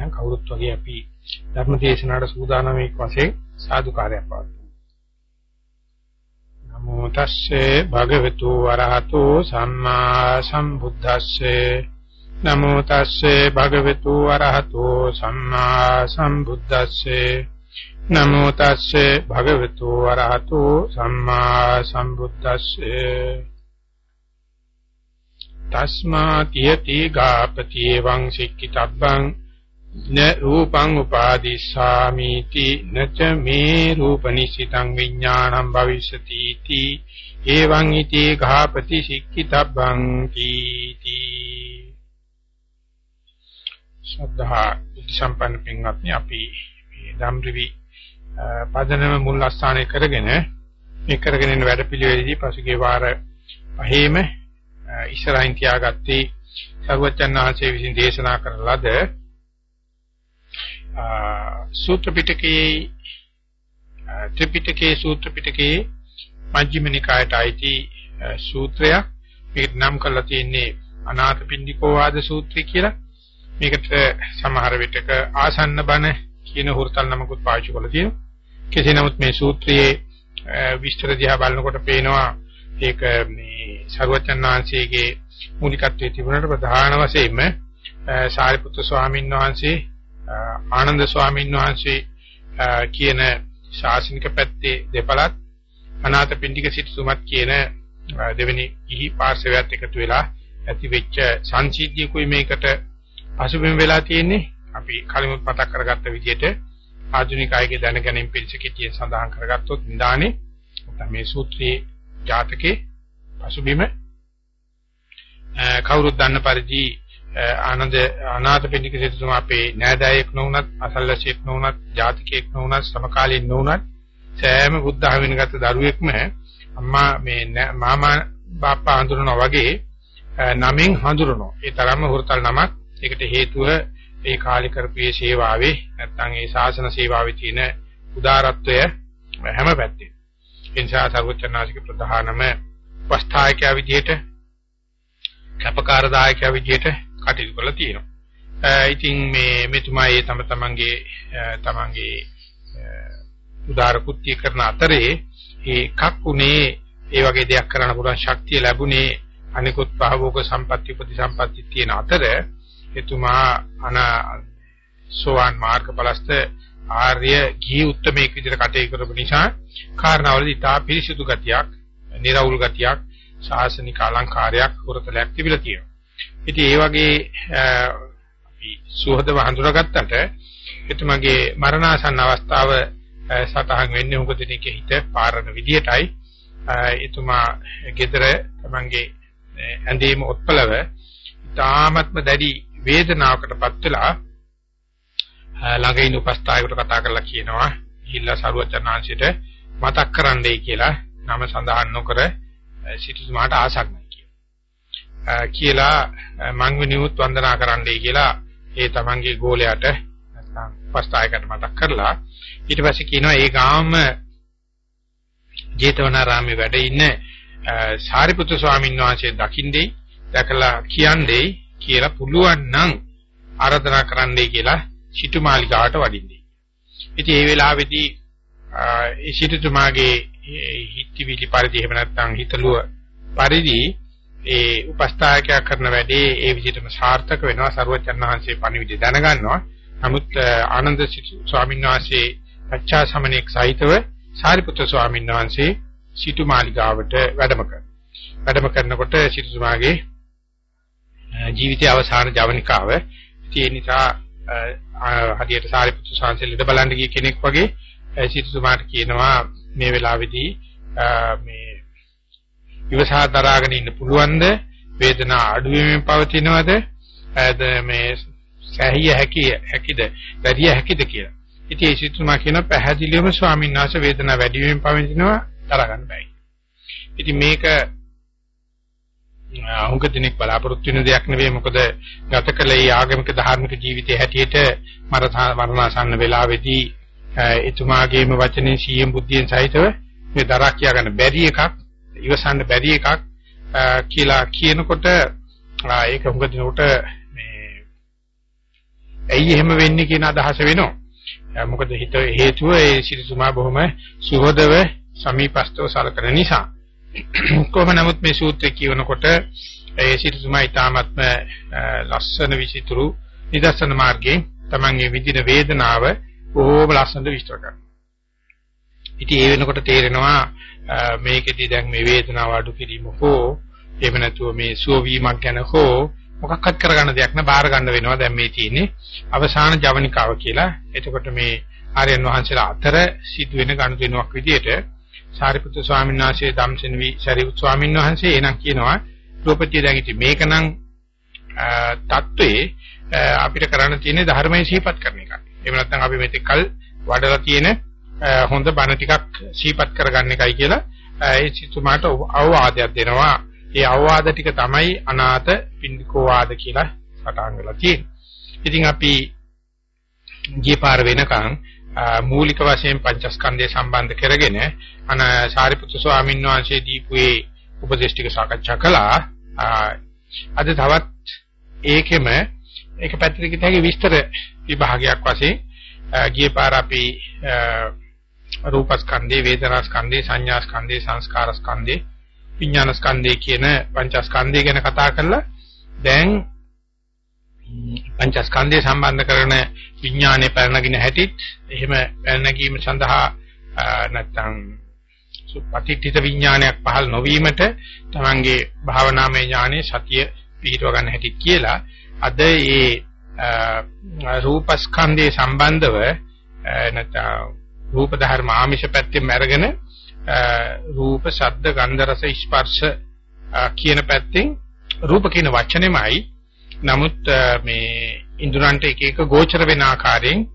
එහෙනම් කවුරුත් වගේ අපි ධර්ම දේශනාවට සූදානම් එක් වශයෙන් සාදුකාරයක් පවත්වමු. නමෝ තස්සේ භගවතු වරහතෝ සම්මා සම්බුද්දස්සේ. නමෝ තස්සේ භගවතු වරහතෝ සම්මා සම්බුද්දස්සේ. නමෝ තස්සේ භගවතු වරහතෝ සම්මා සම්බුද්දස්සේ. තස්මා තියති ගාපති එවං සික්කිතබ්බං න රූපං උපාදිස්සාමි ති නච මේ රූපනිසිතං විඥානං භවිෂති ති එවං ඉති ගාපති සික්කිතබ්බං කීති ශ්‍රද්ධා සම්පන්න පින්වත්නි අපි මේ ධම්රිවි පදනම මුල් අස්ථානය කරගෙන මේ කරගෙන යන වැඩපිළිවෙලදී පසුගිය වාර පහේම ඉස්සරහින් තියාගත්තේ සර්වචන් වහන්සේ විසින් දේශනා කරන ලද සූත්‍ර පිටකයේ ත්‍රිපිටකයේ සූත්‍ර පිටකයේ මජ්ක්‍ධිම නිකායට අයිති සූත්‍රයක් මේකට නම් කරලා තියෙන්නේ අනාථපිණ්ඩිකෝ වාද සූත්‍රය කියලා මේකට සමහර විටක ආසන්න බණ කියන හුරතල් නමකුත් පාවිච්චි කරලා තියෙනවා කෙසේ නමුත් මේ සූත්‍රයේ විස්තර දිහා බලනකොට පේනවා ඒක මේ සරුවචන් වහන්සේගේ මූලිකත්වයේ තිබුණට ප්‍රධාන වශයෙන්ම සාරිපුත්‍ර ස්වාමීන් වහන්සේ ආනන්ද ස්වාමීන් වහන්සේ කියන ශාසනික පැත්තේ දෙපළත් අනාථපිණ්ඩික සිටුතුමත් කියන දෙවෙනි ඉහි පාර්ශවයත් එකතු වෙලා ඇති වෙච්ච සංසිද්ධියකුයි මේකට පසුබිම් වෙලා තියෙන්නේ. අපි කලිමුත් මතක් කරගත්ත විදිහට ආධුනික අයගේ දැනගැනීම පිළිස කෙටියෙන් සඳහන් කරගත්තොත් නිදානේ. මේ සූත්‍රයේ ජාතකේ පසුබිම කවුරුත් දන්න පරිදි ආනන්ද අනාථපිණ්ඩික සිටුතුමා අපේ නෑදෑයෙක් නොවුනත් අසල්වැසියෙක් නොවුනත් ජාතිකයෙක් නොවුනත් සමකාලීන නොවුනත් සෑම බුද්ධ ආගමිකගත දරුවෙක්ම අම්මා මේ මාමා බාප්පා හඳුනනවා වගේ නමින් හඳුනනවා. ඒ තරම්ම හුරතල් නමක්. ඒකට හේතුව ඒ කාලේ කරපියේ සේවාවේ නැත්නම් ඒ ශාසන සේවාවේ තියෙන උදාරත්වය හැම පැත්තේ. ඒ නිසා සර්වචනාසික ප්‍රධානම වස්ථායකයා විදිහට කැපකාරදායකයා විදිහට කටයුතු කරලා තියෙනවා. ඉතින් මේ මෙතුමා ඒ තම තමන්ගේ තමන්ගේ උදාර කුත්‍ය කරන අතරේ ඒ කක්ුනේ ඒ වගේ දෙයක් කරන්න පුළුවන් ශක්තිය ලැබුණේ අනිකුත් පහවෝග සම්පatti ප්‍රතිසම්පatti තියෙන අතර එතුමා අන සෝවාන් මාර්ගඵලස්ත ආර්ය ගිහි උත්තමයෙක් විදිහට කටයුතු කරපු නිසා කාරණාවලදී තා පිරිසිදු ගතියක්, නිර්වුල් ගතියක්, ශාසනික අලංකාරයක් හොරතලයක් තිබිලා තියෙනවා. ඉතින් ඒ වගේ අපි සුහදව හඳුනාගත්තට එතුමගේ මරණාසන්න අවස්ථාව සතහන් වෙන්නේ උග දිනකේ හිත පාරන විදියටයි. එතුමා gedara තමන්ගේ ඇඳීම ඔත්පලව තාමත්ම දැඩි වේදනාවකටපත් වෙලා ළඟ ඉන්න උපස්ථායකට කතා කරලා කියනවා ගිහිල්ලා සරුවචනාංශයට මතක් කරන්නයි කියලා නම සඳහන් නොකර සිටුතුමාට ආසක් නැහැ කියලා මං විනියුත් වන්දනා කරන්නයි කියලා ඒ තමන්ගේ ගෝලයට නැත්නම් උපස්ථායකට මතක් කරලා ඊට පස්සේ කියනවා ඒ ගාම ජේතවනාරාමේ වැඩ ඉන්න සාරිපුත්‍ර ස්වාමීන් වහන්සේ දකින්නේ දැකලා කියන්නේ කියලා පුළුවන් නම් ආරාධනා කරන්නයි කියලා සිටුමාලිගාවට වඩින්නේ. ඉතින් ඒ වෙලාවේදී ඒ සිටුතුමාගේ හිතවිලි පරිදි එහෙම නැත්නම් හිතලුව පරිදි ඒ උපස්ථායකයා කරන වැඩේ ඒ විදිහටම සාර්ථක වෙනවා සරුවචන් වහන්සේ පණිවිඩය දැනගන්නවා. නමුත් ආනන්ද ස්වාමීන් වහන්සේ පච්චා සමණෙක් සහිතව සාරිපුත්‍ර ස්වාමීන් වහන්සේ සිටුමාලිගාවට වැඩම කරනවා. වැඩම කරනකොට සිටුතුමාගේ ජීවිතය අවසාන ජවනිකාව. ඒ නිසා හදියට සාරිපුත්‍ර සාංශය ලෙඩ බලන්න ගිය කෙනෙක් වගේ සිටුතුමාට කියනවා මේ වෙලාවේදී මේ ඉවසා දරාගෙන ඉන්න පුළුවන්ද වේදනාව අඩු වෙමින් පවතිනවද මේ සැහිය හැකිය හැකිද වැඩි හැකිද කියලා. ඉතින් ඒ සිටුතුමා කියන පැහැදිලිවම ස්වාමීන් වහන්සේ වේදනාව වැඩි වෙමින් පවතිනවා දරා ගන්න බෑ. ඉතින් මේක අහුක දිනක් බලාපොරොත්තු වෙන දෙයක් නෙවෙයි මොකද ගත කළ ඒ ආගමික ධාර්මික ජීවිතයේ හැටියට මරණාසන්න වෙලාවේදී එතුමාගේම වචනේ සීයෙන් බුද්ධියෙන් සහිතව මේ දරා කියා ගන්න බැරි එකක් ඉවසන්න බැරි එකක් කියලා කියනකොට ඒක හුඟ දිනකට මේ ඇයි එහෙම වෙන්නේ කියන අදහස වෙනවා. මොකද හිත හේතුව ඒ සිරිසුමා බොහොම සුහදව සමීපස්තව සලකන නිසා. කොහොම නමුත් මේ සූත්‍රය කියවනකොට ඒ සිරිසුමා ඊ타ත්ම ලස්සන විචිතුරු නිදර්ශන මාර්ගයේ තමන්ගේ විඳින වේදනාව බොහොම ලස්සනට විස්තර කරනවා. ඉතින් ඒ වෙනකොට තේරෙනවා මේකෙදි දැන් මේ වේදනාව අඩු කිරීම හෝ එහෙම නැතුව මේ සුව වීමක් ගැන හෝ මොකක්වත් කරගන්න දෙයක් නෑ බාර ගන්න වෙනවා දැන් මේ තියෙන්නේ අවසාන ජවනිකාව කියලා. එතකොට මේ ආර්යයන් වහන්සේලා අතර සිදුවෙන ගනුදෙනුවක් විදිහට සාරිපුත්‍ර ස්වාමීන් වහන්සේ ධම්සෙනවි සරිපුත් ස්වාමීන් වහන්සේ එනං කියනවා රූපතිය දැන් ඉතින් මේකනම් தત્ත්වේ අපිට කරන්න තියෙන්නේ ධර්මයේ සිහිපත් කරන එක. එහෙම නැත්නම් අපි මෙතෙක් කල් වඩලා තියෙන හොඳ බණ ටිකක් සිහිපත් කරගන්න එකයි කියලා ඒ සිතුමාට අවවාදයක් දෙනවා. ඒ අවවාද ටික තමයි අනාත පින්ඩිකෝ වාද කියලා සටහන් වෙලා තියෙන්නේ. ඉතින් අපි ගිය පාර වෙනකන් මූලික වශයෙන් පංචස්කන්ධය සම්බන්ධ කරගෙන අන සාරිපුත්‍ර ස්වාමීන් වහන්සේ දීපුවේ උපදේශ ටික සාකච්ඡා කළා. අද තවත් ඒකෙම ඒක පැත්තකින් තියෙන විස්තර විභාගයක් වශයෙන් ගිය පාර අපි රූපස්කන්ධේ වේදනාස්කන්ධේ සංඥාස්කන්ධේ සංස්කාරස්කන්ධේ විඥානස්කන්ධේ කියන පංචස්කන්ධය ගැන කතා කරලා දැන් පංචස්කන්ධය සම්බන්ධ කරන විඥානයේ පැනනගින හැටිත් එහෙම පැනනගීම සඳහා නැත්තම් සුපටිත්‍ිත විඥානයක් පහළ නොවීමට තමන්ගේ භාවනාමය ඥානෙ සතිය පිහිටව ගන්න හැටි කියලා අද ඒ රූපස්කන්ධයේ සම්බන්ධව නැත්නම් රූප ධර්ම ආමිෂ පැත්තෙන් අරගෙන රූප, ශබ්ද, ගන්ධ, රස, ස්පර්ශ කියන පැත්තෙන් රූප කියන වචනේමයි නමුත් මේ ඉන්ද්‍රයන්ට එක එක ගෝචර වෙන ආකාරයෙන්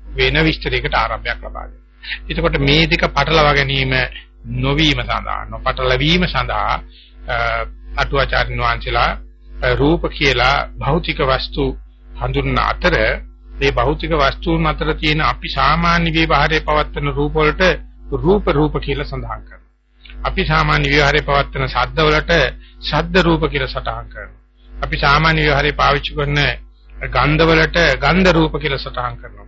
වෙන විස්තරයකට ආරම්භයක් ලබා දෙනවා. එතකොට මේ දෙක පටලවා ගැනීම නොවීම සඳහා නොපටලවීම සඳහා අටුවාචාර්යන් වහන්සේලා රූප කියලා භෞතික වස්තු හඳුන්වන අතර මේ භෞතික වස්තුන් අතර තියෙන අපි සාමාන්‍ය විවහාරයේ පවත්වන රූප වලට රූප රූප කියලා සඳහන් කරනවා. අපි සාමාන්‍ය විවහාරයේ පවත්වන ශබ්ද වලට ශබ්ද රූප කියලා සටහන් කරනවා. අපි සාමාන්‍ය විවහාරයේ පාවිච්චි කරන ගන්ධ වලට ගන්ධ රූප කියලා සටහන් කරනවා.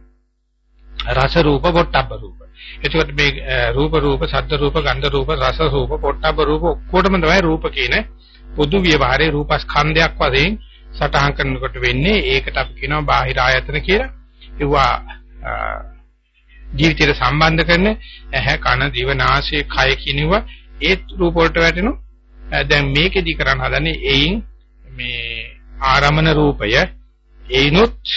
රස රූප, පොට්ටබ්බ රූප. එතකොට මේ රූප රූප, ශබ්ද රූප, ගන්ධ රූප, රස රූප, පොට්ටබ්බ රූප ඔක්කොටම තමයි රූප කියන පොදු ව්‍යවහාරයේ රූපස්කන්ධයක් වශයෙන් සටහන් කරනකොට වෙන්නේ ඒකට අපි කියනවා බාහිර ආයතන කියලා. ඒවා ජීවිතයට සම්බන්ධ කරන ඇහැ කන දිව නාසය කය කියනවා ඒ රූප වලට වැටෙනවා. දැන් මේකෙදි කරන්න හදන්නේ එයින් මේ ආරමණ රූපය ඒනොත්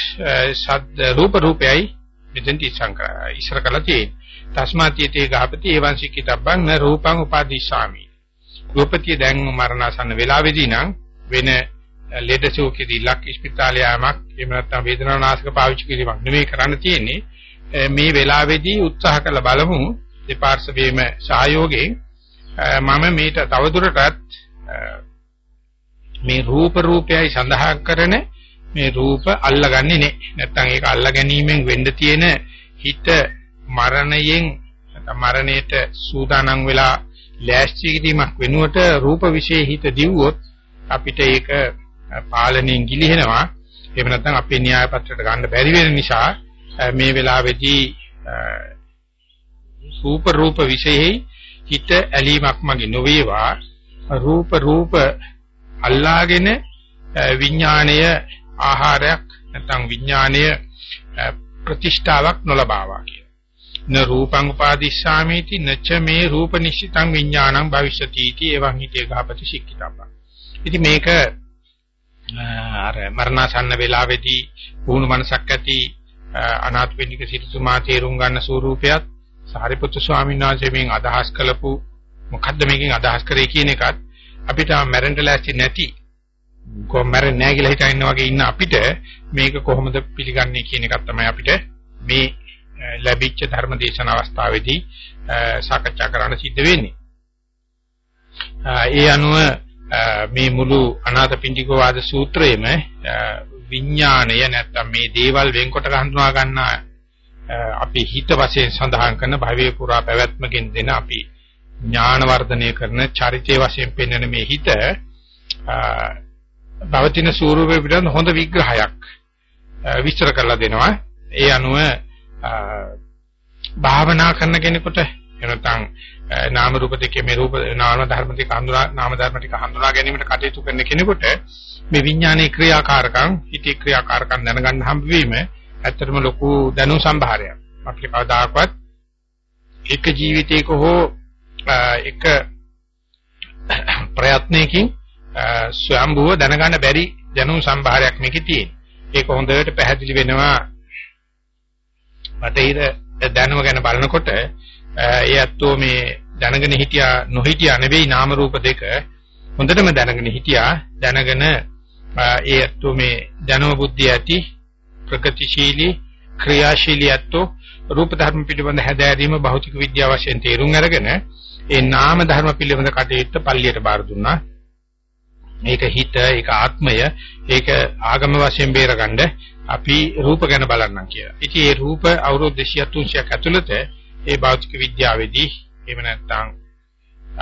ශබ්ද රූප රූපයයි මෙතෙන්ට ඉස්සර කළා තියෙන්නේ. තස්මාතියතේ ගහපති එවං සික්කිතබ්බං න රූපං උපාදිස්සාමි. රූපතිය දැන් මරණසන්න වෙලාවේදී නම් වෙන ලෙඩ සෝකෙදී ලක් ස්පිතාලේ යාමක් එහෙම නැත්නම් වේදනානාශක පාවිච්චි කිරීමක් නෙමෙයි කරන්න තියෙන්නේ. මේ වෙලාවේදී උත්සාහ කළ බලමු දෙපාර්ශවයේම සහයෝගයෙන් මම මේට තවදුරටත් මේ රූප රූපයයි සඳහන් කරන මේ රූප අල්ලගන්නේ නැහැ. නැත්තම් ඒක අල්ලා ගැනීමෙන් වෙන්න තියෙන හිත මරණයෙන් මරණයට සූදානම් වෙලා ලෑස්ති කිරීමක් වෙනුවට රූප વિશે හිත දිව්වොත් අපිට ඒක පාලනයෙන් ගිලිහෙනවා. එහෙම නැත්නම් අපේ න්‍යාය පත්‍රයට ගන්න බැරි වෙන නිසා මේ වෙලාවේදී රූප රූප විශේෂයි හිත ඇලීමක් මගේ නොවේවා රූප රූප අල්ලාගෙන විඥාණය ආහාරයක් නැත්නම් විඥාණය ප්‍රතිෂ්ඨාවක් නොලබාවා කියලා. න රූපං උපාදිස්සාමේති නච මේ රූප නිශ්චිතං විඥානං භවිෂ්‍යති इति එවං හිතේ ගහපති ශික්ෂිතබ්බා. ඉතින් මේක අර මරණසන්න වේලාවේදී වුණු මනසක් ඇති අනාථපිණ්ඩික සිටුමා තේරුම් ගන්න ස්වරූපයත් සාරිපුත්‍ර ස්වාමීන් වහන්සේ මේන් අදහස් කළපු මොකද්ද මේකෙන් අදහස් කරේ කියන එකත් අපිට මැරෙන්න ලෑස්ති නැති කොහොම මැරෙන්නේ නැහැ කියලා හිතා ඉන්න වගේ ඉන්න අපිට මේක කොහොමද පිළිගන්නේ කියන එකත් තමයි අපිට මේ ලැබිච්ච ධර්ම දේශන අවස්ථාවේදී සාකච්ඡා කරන්න සිද්ධ වෙන්නේ. ඒ අනුව මේ මුළු අනාථපිණ්ඩිකෝ වාද සූත්‍රයේම විඥාණය නැත්තම් මේ දේවල් වෙන්කොට හඳුනා ගන්න අපි හිත වශයෙන් සඳහන් කරන භවයේ පුරා පැවැත්මකින් දෙන අපි ඥාන වර්ධනය කරන චරිතයේ වශයෙන් පෙන්වන මේ හිත පවතින ස්වරූපේ පිටන හොඳ විග්‍රහයක් විස්තර කරලා දෙනවා. ඒ අනුව භාවනා කරන කෙනෙකුට එනතන් නාම රූප දෙකේ මේ රූප නාම ධර්ම දෙක හඳුනා නාම ධර්ම ටික හඳුනා ගැනීමට කටයුතු කරන කෙනෙකුට මේ විඥානයේ ක්‍රියාකාරකම් හිතේ ක්‍රියාකාරකම් දැනගන්න හම්බ වීම ඇත්තටම ලොකු දැනුම් සම්භාරයක්. අපිට කවදාකවත් එක ජීවිතයක හෝ එක ප්‍රයත්නයකින් ස්වයම්බුව දැනගන්න බැරි දැනුම් සම්භාරයක් මේකේ තියෙන. ඒක හොඳට පැහැදිලි වෙනවා බටහිර දැනුම ගැන බලනකොට ඒ ඇත්තෝ මේ දැනගෙන හිටියා නොහිටියා නෙවෙයි නාම රූප දෙක හොඳටම දැනගෙන හිටියා දැනගෙන ඒ ඇත්තෝ මේ දැනුම බුද්ධිය ඇති ප්‍රගතිශීලී ක්‍රියාශීලී ඇත්තෝ රූප ධර්ම පිළිබඳ හැදෑරීම භෞතික විද්‍යාව වශයෙන් තේරුම් අරගෙන ඒ නාම ධර්ම පිළිබඳ කටයුත්ත පල්ලියට බාර දුන්නා. මේක හිත, ඒක ආත්මය, ඒක ආගම වශයෙන් බේරගන්න අපි රූප ගැන බලන්නම් කියලා. ඉතින් මේ රූප අවුරුදු 200 300ක් ඇතුළත ඒ භෞතික විද්‍යාවේදී එහෙම නැත්නම්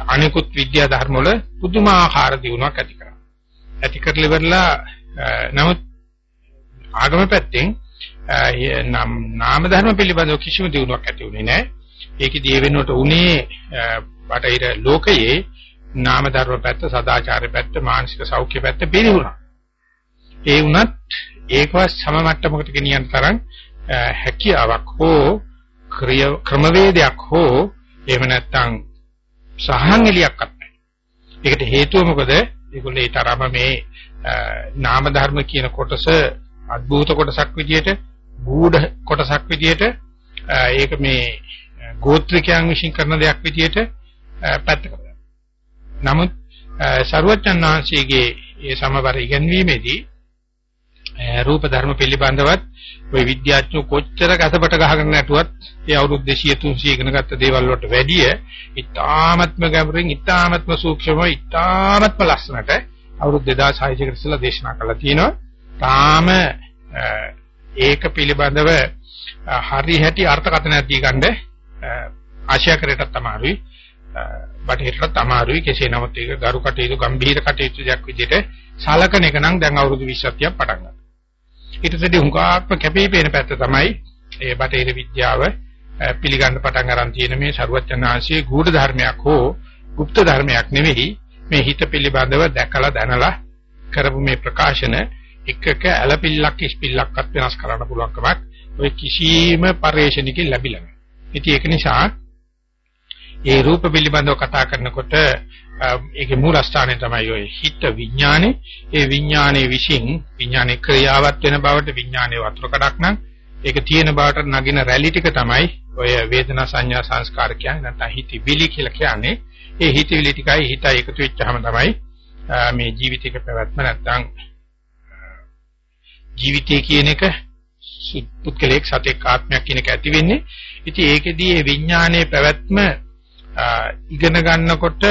අනිකුත් විද්‍යා ධර්ම වල පුදුමාකාර දියුණුවක් ඇති කරා. ඇති කරලා ඉවරලා නමුත් ආගම පැත්තෙන් නාම ධර්ම පිළිබඳව කිසිම දියුණුවක් ඇති වුණේ නැහැ. ඒකදී ඒ වෙනුවට උනේ බටහිර ලෝකයේ නාම ධර්ම පැත්ත, සදාචාර පැත්ත, මානසික සෞඛ්‍ය පැත්ත පිළිහුණා. ඒ වුණත් ඒකවත් සම මට්ටමකට ගෙනියන්න තරම් හැකියාවක් හෝ ක්‍රමවේදයක් හෝ එහෙම නැත්නම් සහන් එලියක්වත් නැහැ. ඒකට හේතුව මොකද? ඒගොල්ලෝ ඒ තරම මේ නාම ධර්ම කියන කොටස අද්භූත කොටසක් විදියට, ගූඪ කොටසක් විදියට ඒක මේ ගෝත්‍රිකයන් විසින් කරන දෙයක් විදියට පැත්තකට නමුත් ਸਰුවචන් වහන්සේගේ ඒ සමබර ඉගෙනීමේදී රූප ධර්ම පිළිබඳවත් ওই විද්‍යාඥයෝ කොච්චර කසපට ගහගෙන නැටුවත් ඒ අවුරුදු 200 300 ඉගෙන ගත්ත දේවල් වලට වැඩිය ඉතාමත්ම ගැඹුරින් ඉතාමත්ම සූක්ෂමව ඉතාමත්ම ලස්සනට අවුරුදු 2600 කට ඉස්සලා දේශනා කළා තියෙනවා. තාම ඒක පිළිබඳව හරි හැටි අර්ථකථනයක් දී ගන්න ආශය කරේටත් අමාරුයි. බටහිරට අමාරුයි කෙසේ නමුත් ඒක ගරු කටයුතු ගම්භීර කටයුතු දෙයක් විදිහට සලකන එක නම් දැන් අවුරුදු 20ක් පටන් ගන්නවා. ඊටතදී හුඟාක්ම කැපිපේන පැත්ත තමයි ඒ බටහිර විද්‍යාව පිළිගන්න පටන් අරන් තියෙන මේ ਸਰුවචනාංශයේ ගුඪ ධර්මයක් හෝ গুপ্ত ධර්මයක් නෙවෙයි මේ හිත පිළිබඳව දැකලා දැනලා කරපු මේ ප්‍රකාශන එකක ඇලපිල්ලක් ඉස්පිල්ලක්වත් වෙනස් කරන්න පුළුවන්කමක් ඔය කිසියම් පරිශ්‍රණිකෙ ලැබිලා නැහැ. ඉතින් ඒක නිසා ඒ රූප පිළිබඳව කතා කරනකොට ඒකේ මූලස්ථානය තමයි ඔය හිත විඥානේ. ඒ විඥානයේ විශ්ින් විඥානේ ක්‍රියාවත් වෙන බවට විඥානේ වතුර කඩක් නම් ඒක තියෙන බවට නගින රැලි ටික තමයි ඔය වේදනා සංඥා සංස්කාර කියන්නේ නැත්නම් හිතවිලි කියලා කියන්නේ. ඒ හිතවිලි ටිකයි හිතයි එකතු වෙච්චාම තමයි මේ ජීවිතයක පැවැත්ම නැත්නම් ජීවිතය කියන එක පුද්ගලික සතෙක් ආත්මයක් කියන එක ඇති වෙන්නේ. ඉතින් ඒකෙදී මේ විඥානයේ පැවැත්ම ඉගෙන ගන්නකොට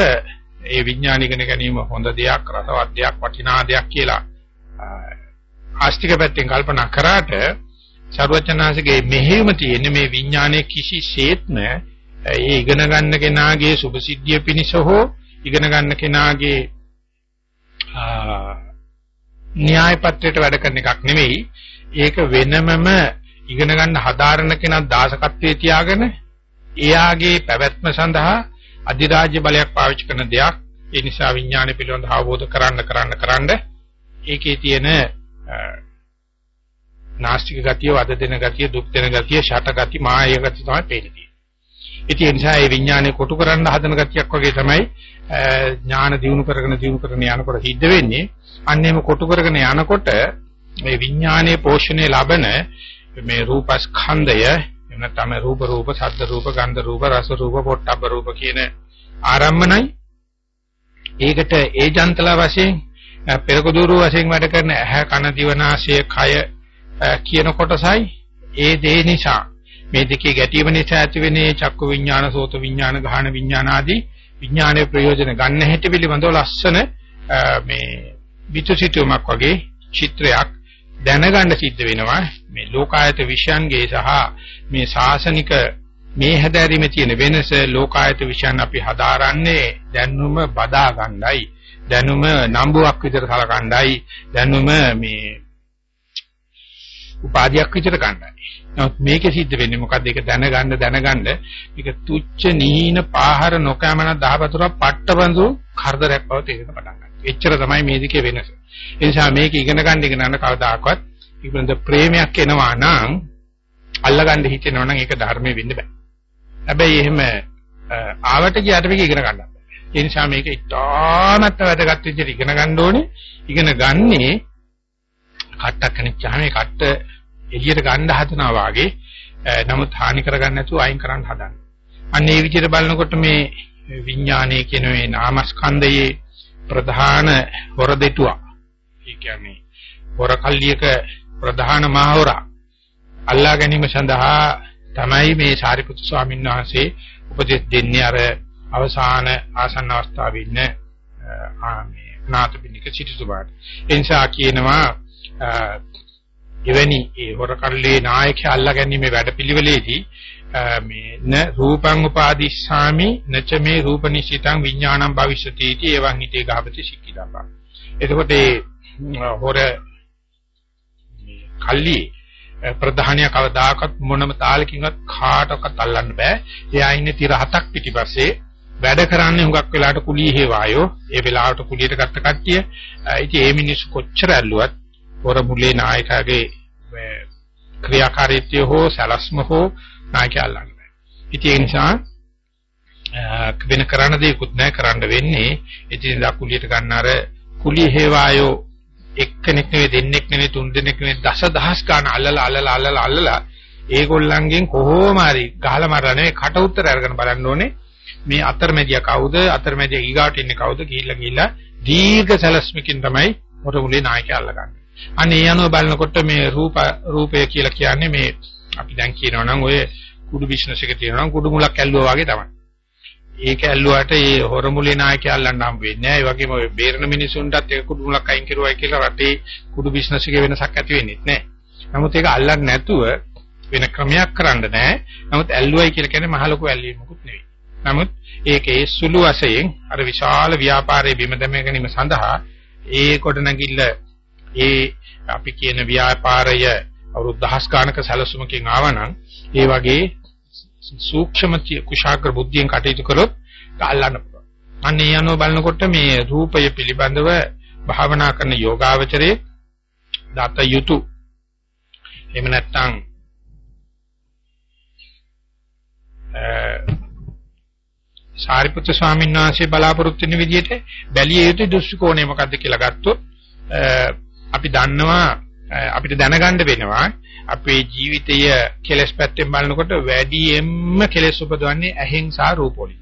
ඒ විඥාන ඉගෙන ගැනීම හොඳ දෙයක් රසවත් දෙයක් වටිනා දෙයක් කියලා ආස්තික පැත්තෙන් කල්පනා කරාට ਸਰවචනාසිකේ මෙහෙම තියෙන මේ විඥානයේ කිසිසේත්ම ඒ ඉගෙන ගන්න කෙනාගේ සුභසිද්ධිය පිණිස හෝ ඉගෙන ගන්න කෙනාගේ න්‍යාය පත්‍රයට වැඩ කරන එකක් නෙවෙයි ඒක වෙනමම ඉගෙන ගන්න හදාරන කෙනා දාසකත්වයේ තියාගෙන එයාගේ පැවැත්ම සඳහා අධිරාජ්‍ය බලයක් පාවිච්චි කරන දෙයක්. ඒ නිසා විඥානය පිළිබඳ අවබෝධ කරන්න කරන්න කරන්න ඒකේ තියෙන නාස්තික ගතිය, වද දෙන ගතිය, දුක් දෙන ගතිය, ෂට ගති, මාය ගති තමයි පේන්නේ. ඉතින් ඒ නිසා මේ විඥානය කොටු කරන්න හදන ගතියක් වගේ තමයි ඥාන දිනු කරගෙන දිනු කරගෙන යනකොට සිද්ධ වෙන්නේ. අන්නේම කොටු කරගෙන යනකොට මේ විඥානයේ පෝෂණය ලබන මේ රූපස්කන්ධය නැත්නම් රූප රූප, ශබ්ද රූප, ගන්ධ රූප, රස රූප, පොට්ටබ්බ රූප කියන ආරම්මණයි. ඒකට ඒ ජන්තලා වශයෙන් පෙරකදూరు වශයෙන් වැඩ කරන ඇහැ කන දිවනාසය කය කියන කොටසයි ඒ දේ නිසා මේ දෙකේ ගැටීම නිසා ඇතිවෙනේ චක්කු විඥාන සෝත විඥාන ගාහන විඥාන ආදී විඥානයේ ප්‍රයෝජන ගන්න හැටි පිළිබඳව ලස්සන මේ විචිතුමක් වගේ චිත්‍රයක් දැනගන්න සිද්ධ වෙනවා මේ ලෝකායත විශ්යන්ගේ සහ මේ සාසනික මේ හැදෑරීමේ තියෙන වෙනස ලෝකායත විශ්යන් අපි හදාරන්නේ දැනුම බදා ගන්නයි දැනුම නම්බුවක් විතර සලකණ්ඩයි දැනුම මේ උපාධියක් විතර ගන්නයි. නමුත් මේකේ සිද්ධ වෙන්නේ මොකද්ද? ඒක දැනගන්න දැනගන්න මේක තුච්ච නිහින පාහර නොකෑමන දහවතුරක් පට්ටබඳු කරදරයක් බව තේරෙන්න පටන් ගන්නවා. එච්චර තමයි මේ දෙකේ වෙනස. ඒ නිසා මේක ඉගෙන ගන්න ඉගෙන ගන්න කවදාකවත් ඉබඳ ප්‍රේමයක් එනවා නම් අල්ලගන්න හිතෙනවා නම් ඒක ධර්මයේ වෙන්න බෑ. හැබැයි එහෙම ආවට ගියාට මේක ඉගෙන ගන්න බෑ. ඒ නිසා මේක ඉතාමත් වැදගත් විදිහට ඉගෙන ගන්න ඕනේ. ඉගෙන ගන්නේ කට්ටක් කනිච්චාම මේ කට්ට එළියට ගන්න හදනවා වාගේ නමුත් හානි කරගන්න නැතුව අයින් කරන්න හදන්න. අන්න ඒ විදිහට බලනකොට මේ විඥානයේ කියන මේ නාමස්කන්ධයේ ප්‍රධාන හොර දෙටුවා. ඒ කියන්නේ හොර කල්ලියක ප්‍රධාන මහවරා අල්ලා ගැනීම සඳහා තමයි මේ සාරිපුත්තු ස්වාමීන් වහන්සේ උපදෙස් දෙන්නේ අර අවසාන ආසන්න අවස්ථාවේ ඉන්න මේ නාථපිණ්ඩික සිටුතුමාට. ඒ නිසා කියනවා එවැනි ඒ හොරකල්ලේ නායකයා අල්ලා ගැනීම වැඩපිළිවෙලේදී මේ න රූපං උපාදිස්සාමි නච මේ රූප නිසිතං විඥානං භවිෂති इति එවං හිතේ ගහපති සික්කිදාපා. එතකොට ඒ හොර කල්ලි ප්‍රධානිය කවදාකවත් මොනම තාලකින්වත් කාටවත් අල්ලන්න බෑ. එයා ඉන්නේ තිර හතක් පිටිපස්සේ වැඩ කරන්නේ හුඟක් වෙලාවට කුලිය හේවායෝ. ඒ වෙලාවට කුලියට ගත්ත කට්ටිය. ඉතින් ඒ මිනිස්සු කොච්චර ඇල්ලුවත් හොර මුලේ නායකයාගේ ක්‍රියාකාරීත්වය හෝ සලස්ම හෝ නායකයා අල්ලන්න බෑ. ඉතින් ඒ නිසා වෙන කරන්න දෙයක්වත් නැහැ කරන්න වෙන්නේ ඉතින් කුලියට ගන්න අර කුලිය හේවායෝ එක්කෙනෙක් නෙවෙයි දෙන්නෙක් නෙවෙයි තුන් දෙනෙක් නෙවෙයි දසදහස් ගාන අල්ලලා අල්ලලා අල්ලලා අල්ලලා ඒගොල්ලන්ගෙන් කොහොම හරි ගහලා මරලා නෙවෙයි කට උතර අරගෙන බලන්න ඕනේ මේ අතරමැදියා කවුද අතරමැදියා ඊගාට ඉන්නේ කවුද ගිහිල්ලා ගිහිල්ලා දීර්ඝ සැලස්මකින් තමයි මොරමුලේ නායකයා අල්ලගන්නේ. අනේ යනුව බලනකොට මේ රූප රූපය කියලා කියන්නේ මේ අපි දැන් කියනවා නම් ඔය කුඩු බිස්නස් එක තියෙනවා නම් කුඩු මුලක් ඇල්ලුවා වගේ තමයි. ඒක ඇල්ලුවාට ඒ හොරමුලේ නායකයා අල්ලන්න හම්බ වෙන්නේ නැහැ. ඒ වගේම ඔය බේරන මිනිසුන්ටත් ඒක කුඩු මුලක් අයින් කරුවයි කියලා රටේ කුඩු බිස්නස් එකේ වෙනසක් ඇති වෙන්නේ නැහැ. නමුත් ඒක අල්ලන්නේ නැතුව වෙන ක්‍රමයක් කරන්න නැහැ. නමුත් ඇල්ලුවයි කියලා කියන්නේ මහ ලොකු ඇල්ලීමකුත් නෙවෙයි. නමුත් ඒකේ සුළු වශයෙන් අර විශාල ව්‍යාපාරයේ බිම දැම ගැනීම සඳහා ඒ කොට නැගිල්ල ඒ අපි කියන ව්‍යාපාරය අවුරුදු දහස් ගානක සැලසුමකින් ආවනම් ඒ වගේ සූක්ෂම කුශාග්‍ර බුද්ධියෙන් කටයුතු කළොත් අල්ලන්න පුළුවන්. අන්න ඒ අනුව බලනකොට මේ රූපය පිළිබඳව භාවනා කරන යෝගාවචරයේ දත යුතු එහෙම නැත්නම් සාරිපුත්‍ර ස්වාමීන් වහන්සේ බලාපොරොත්තු වෙන විදිහට බැලිය යුතු දෘෂ්ටි කෝණය මොකක්ද කියලා ගත්තොත් අපි දන්නවා අපිට දැනගන්න වෙනවා අපේ ජීවිතය කෙලස් පැත්තෙන් බලනකොට වැඩියෙන්ම කෙලස් උපදවන්නේ ඇහෙන් සහ රූප වලින්.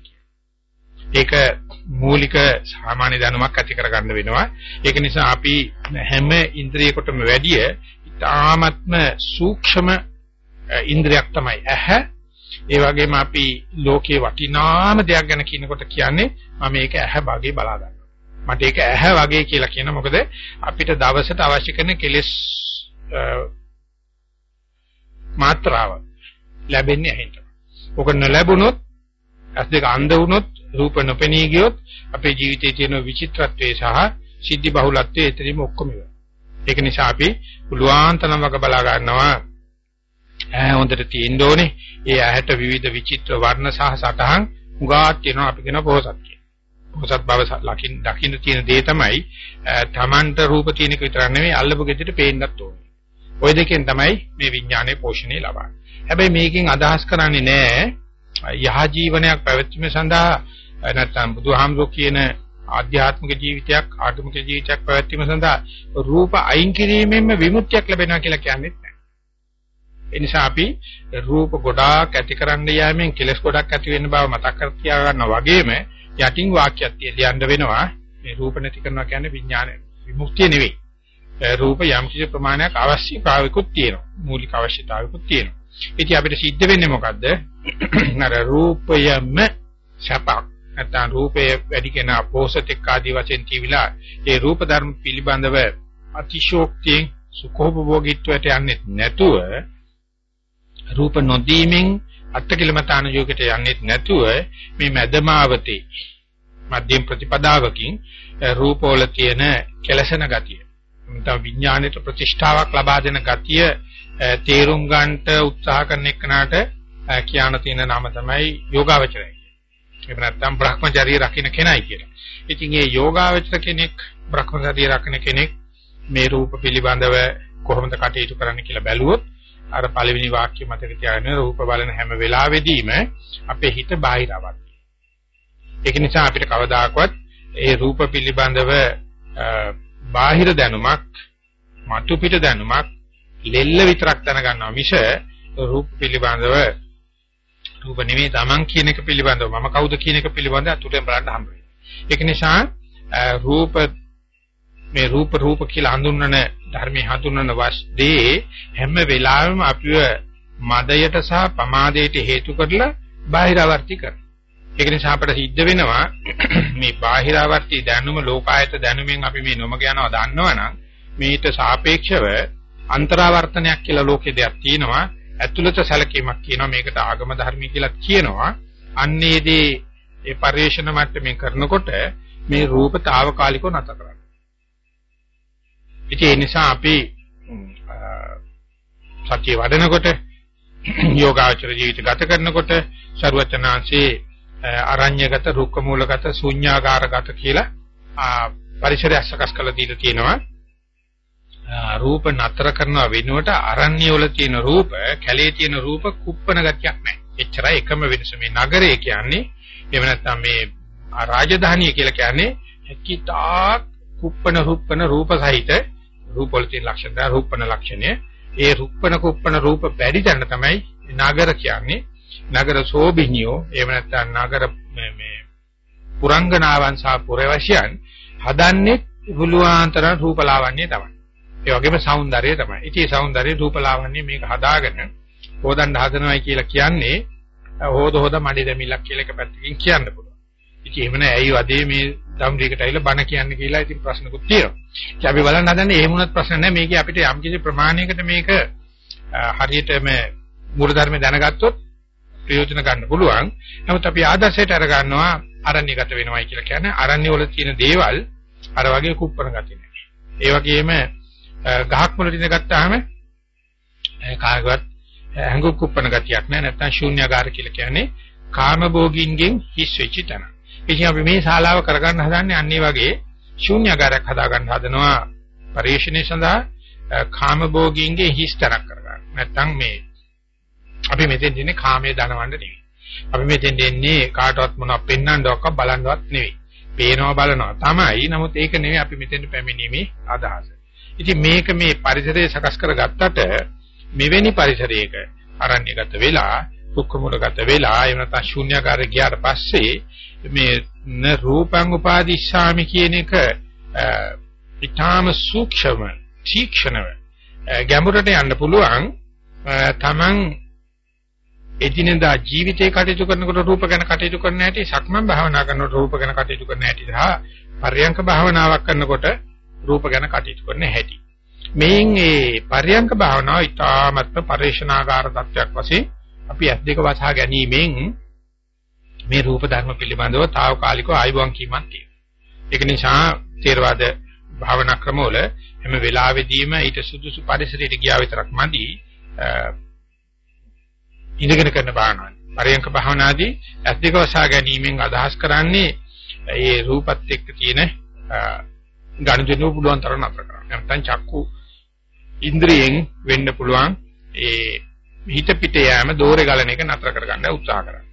ඒක මූලික සාමාන්‍ය දැනුමක් ඇති කරගන්න වෙනවා. ඒක නිසා අපි හැම ඉන්ද්‍රියකටම වැඩිය ඉතාමත්ම සූක්ෂම ඉන්ද්‍රියක් තමයි ඇහැ. ඒ වගේම අපි ලෝකේ වටිනාම දෙයක් ගැන කියනකොට කියන්නේ මම මේක ඇහැ භාගේ බලා ගන්නවා. මට ඒක ඇහැ වගේ කියලා කියන මොකද අපිට දවසට අවශ්‍ය කරන කෙලස් මාත්‍රාව ලැබෙන්නේ ඇහෙන් තමයි. ඔක නොලැබුණොත් ඇස් දෙක අන්ධ වුණොත් රූප නොපෙනී ගියොත් අපේ ජීවිතයේ තියෙන විචිත්‍රත්වය සහ සිද්ධි බහුලත්වය එතනම ඔක්කොම ඉවරයි. ඒක නිසා අපි පුළුවන් තරම් වග බලා ගන්නවා ඇහැ හොඳට තියෙන්න ඕනේ. ඒ ඇහැට විවිධ විචිත්‍ර වර්ණ සහ සටහන් උගාක් තියෙනවා අපි කියන පොහසත් කියන. පොහසත් බව ලකින් දකින්න තියෙන දේ තමයි තමන්ට රූප තියෙනක විතර නෙමෙයි අල්ලපු ගෙදරට පේන්නත් ඕනේ. ওই දෙකෙන් තමයි මේ විඥානයේ පෝෂණය ලබන්නේ. හැබැයි මේකෙන් අදහස් කරන්නේ නෑ යහ ජීවනයක් පැවැත්වීම සඳහා නැත්නම් බුදුහාමුදුරුවෝ කියන ආධ්‍යාත්මික ජීවිතයක් ආගමික ජීවිතයක් පැවැත්වීම සඳහා රූප අයින් කිරීමෙන්ම විමුක්තියක් ලැබෙනවා කියලා කියන්නේ නැහැ. ඒ නිසා අපි රූප ගොඩාක් ඇති කරන්න යෑමෙන් කෙලස් ගොඩක් ඇති වෙන බව මතක් කර තියා ගන්නවා වගේම යටින් වාක්‍යයක් ලියන්න වෙනවා මේ රූප නැති කරනවා කියන්නේ විඥාන විමුක්තිය නෙවෙයි. රූප යම් කිසි ප්‍රමාණයක් අවශ්‍ය ප්‍රාවිකුත් තියෙනවා. මූලික අවශ්‍යතාවයකුත් තියෙනවා. ඉතින් අපිට සිද්ධ වෙන්නේ මොකද්ද? අර රූපයම සපක් නැත්නම් රූපය වැඩි කෙන අපෝසතෙක් ආදී වශයෙන් තියවිලා ඒ රූප ධර්ම පිළිබඳව අතිශෝක්තියෙන් සුඛෝපභෝගීත්වයට යන්නේ නැතුව රූප නොදීමෙන් අත්කිලමතාන යෝගයට යන්නේ නැතුව මේ මැදමාවතේ මධ්‍යම ප්‍රතිපදාවකින් රූපවල තියෙන කෙලසන ගතිය නැත්නම් විඥාණයට ප්‍රතිෂ්ඨාවක් ලබා දෙන ගතිය තේරුම් ගන්නට උත්සාහ කරන එකනට කියන තියෙන නම තමයි යෝගාවචරය. එහෙම නැත්නම් Brahmacharya රකින්න කෙනයි කියලා. ඉතින් මේ යෝගාවචර කෙනෙක් Brahmacharya රකින්න කෙනෙක් මේ රූප පිළිබඳව කොහොමද කටයුතු කරන්න කියලා බැලුවොත් අර පළවෙනි වාක්‍ය මතක තියාගෙන රූප බලන හැම වෙලාවෙදීම අපේ හිත බාහිරවත්. ඒක නිසා අපිට කවදාකවත් ඒ රූප පිළිබඳව බාහිර දැනුමක් මතු පිට දැනුමක් ලෙල්ල විතරක් දැනගන්නවා මිස රූප පිළිබඳව රූප නෙමෙයි Taman කියන එක පිළිබඳව මම කවුද කියන එක පිළිබඳව අතුරෙන් බලන්න හම්බ වෙනවා. ඒක නිසා රූප මේ රූප රූප කියලා හඳුන්වන ධර්මයේ හඳුන්වන වස්දී හැම වෙලාවෙම අපිව මදයට සහ පමාදයට හේතු කරලා බාහිරවර්ති කරනවා. ඒක නිසා අපිට සිද්ධ වෙනවා මේ බාහිරවර්ති දැනුම ලෝකායත දැනුමෙන් අපි මේ නොමග යනවා දන්නවනම් මේට සාපේක්ෂව අන්තරාවර්තනයක් කියලා ලෝකේ දෙයක් තියෙනවා. ඇතුළත සැලකීමක් කියනවා මේකට ආගම ධර්මී කියලා කියනවා. අන්නේදී ඒ පරිේශන මට්ටමින් කරනකොට මේ රූපතාවකාලිකව නැත කරන්නේ. ඉතින් ඒ නිසා අපි සත්‍ය වඩනකොට යෝගාචර ජීවිත ගත කරනකොට ਸਰවචනාංශේ අරඤ්‍යගත රුක්ක මූලගත ශුන්‍යාකාරගත කියලා පරිසරය සකස් කරලා දීලා තියෙනවා. රූප නතර කරනවා වෙනුවට අරණ්‍ය වල තියෙන රූප කැලේ තියෙන රූප කුප්පන ගතියක් නැහැ. එච්චරයි එකම වෙනස. මේ නගරය කියන්නේ එහෙම නැත්නම් මේ රාජධානිය කියලා කියන්නේ හැකිතා කුප්පන රුප්පන රූප සහිත රූපවල තියෙන ලක්ෂණ තමයි රූපණ ලක්ෂණය. ඒ රුප්පණ කුප්පණ රූප බැරි තැන තමයි නගර කියන්නේ. නගර සෝබිනියෝ එහෙම නැත්නම් නගර මේ පුරංගනාවන් සහ පුරවැසියන් හදන්නේ බුලුවාන්තර රූපලාවන්‍ය තමයි. ඒ වගේම సౌందර්යය තමයි. ඉතින් මේ సౌందර්ය රූපලාවන්‍ය මේක හදාගෙන හොදන්න හදනවයි කියලා කියන්නේ හොද හොද මඩි දෙමිලක් කියලා එක පැත්තකින් කියන්න පුළුවන්. ඉතින් එහෙම නෑ ඇයි වදේ මේ ධම්රිකට ඇවිල්ලා බණ කියන්නේ කියලා ඉතින් ප්‍රශ්නකුත් තියෙනවා. ඉතින් අපි බලන්න හදන්නේ එහෙම වුණත් ප්‍රශ්න නෑ මේකේ අපිට යම් කිසි ප්‍රමාණයකට මේක හරියටම මූලධර්ම දැනගත්තොත් ප්‍රයෝජන ගන්න පුළුවන්. නමුත් අපි ආදර්ශයට අර ගන්නවා අරණ්‍යගත වෙනවයි කියලා කියන්නේ අරණ්‍ය වල තියෙන දේවල් අර වගේ කුප්පන ගතිය නෑ. ඒ වගේම ගහක් මුල දින ගත්තාම කාගවත් හැඟු කුප්පන ගතියක් නෑ නැත්තම් ශූන්‍යකාර කියලා කියන්නේ කාමභෝගින්ගෙන් හිස් වෙච්ච තැන. ඉතින් අපි මේ ශාලාව කරගන්න හදන්නේ අන්නේ වගේ ශූන්‍යකාරයක් හදාගන්න හදනවා පරිශ්‍රණය සඳහා කාමභෝගින්ගේ හිස් තැනක් කරගන්න. නැත්තම් මේ අපි මෙතෙන් ඉන්නේ කාමයේ දනවන්න නෙවෙයි. අපි මෙතෙන් ඉන්නේ කාටවත් මොනවක් පෙන්වන්නවක්ක බලන්නවත් නෙවෙයි. පේනවා බලනවා තමයි. නමුත් ඒක නෙවෙයි අපි මෙතෙන් පැමිණීමේ අදහස. ඉතින් මේක මේ පරිසරය සකස් කරගත්තට මෙවැනි පරිසරයක අරණ්‍යගත වෙලා දුක්ඛමුලගත වෙලා එහෙම නැත්නම් ශූන්‍යකාරය ගියාට පස්සේ මේ න රූපං උපාදිශාමි කියන එක ඊටාම සූක්ෂම තීක්ෂණව ගැඹුරට යන්න පුළුවන්. තමන් එදිනෙදා ජීවිතේ කටයුතු කරනකොට රූප ගැන කටයුතු කරන හැටි සක්මන් භාවනා කරනකොට රූප ගැන කටයුතු කරන හැටි සහ පර්යංක භාවනාවක් කරනකොට රූප ගැන කටයුතු කරන හැටි. මේන් ඒ පර්යංක භාවනාව ඊටාමත්ම පරිශනාකාර තත්වයක් වශයෙන් අපි ඇස් දෙක වසා ගැනීමෙන් මේ රූප ධර්ම පිළිබඳව తాවකාලිකව ආයුවන් කීමක් තියෙනවා. ඒක නිසා තේරවාද භාවනා ක්‍රමවල හැම වෙලාවෙදීම ඊට සුදුසු පරිසරයට ගියා විතරක් මදි ඉඳගෙන කරන භාවනාව. පරියංක භාවනාදී ඇස් දෙක වසා ගැනීමෙන් අදහස් කරන්නේ ඒ රූපත් එක්ක තියෙන ගනුදෙනු පුළුවන් තරම් නතර කරන්න. නැත්නම් චක්කු ඉන්ද්‍රියෙන් වෙන්න පුළුවන් ඒ හිත පිට යෑම දෝරේ ගලන එක නතර කරගන්න උත්සාහ කරනවා.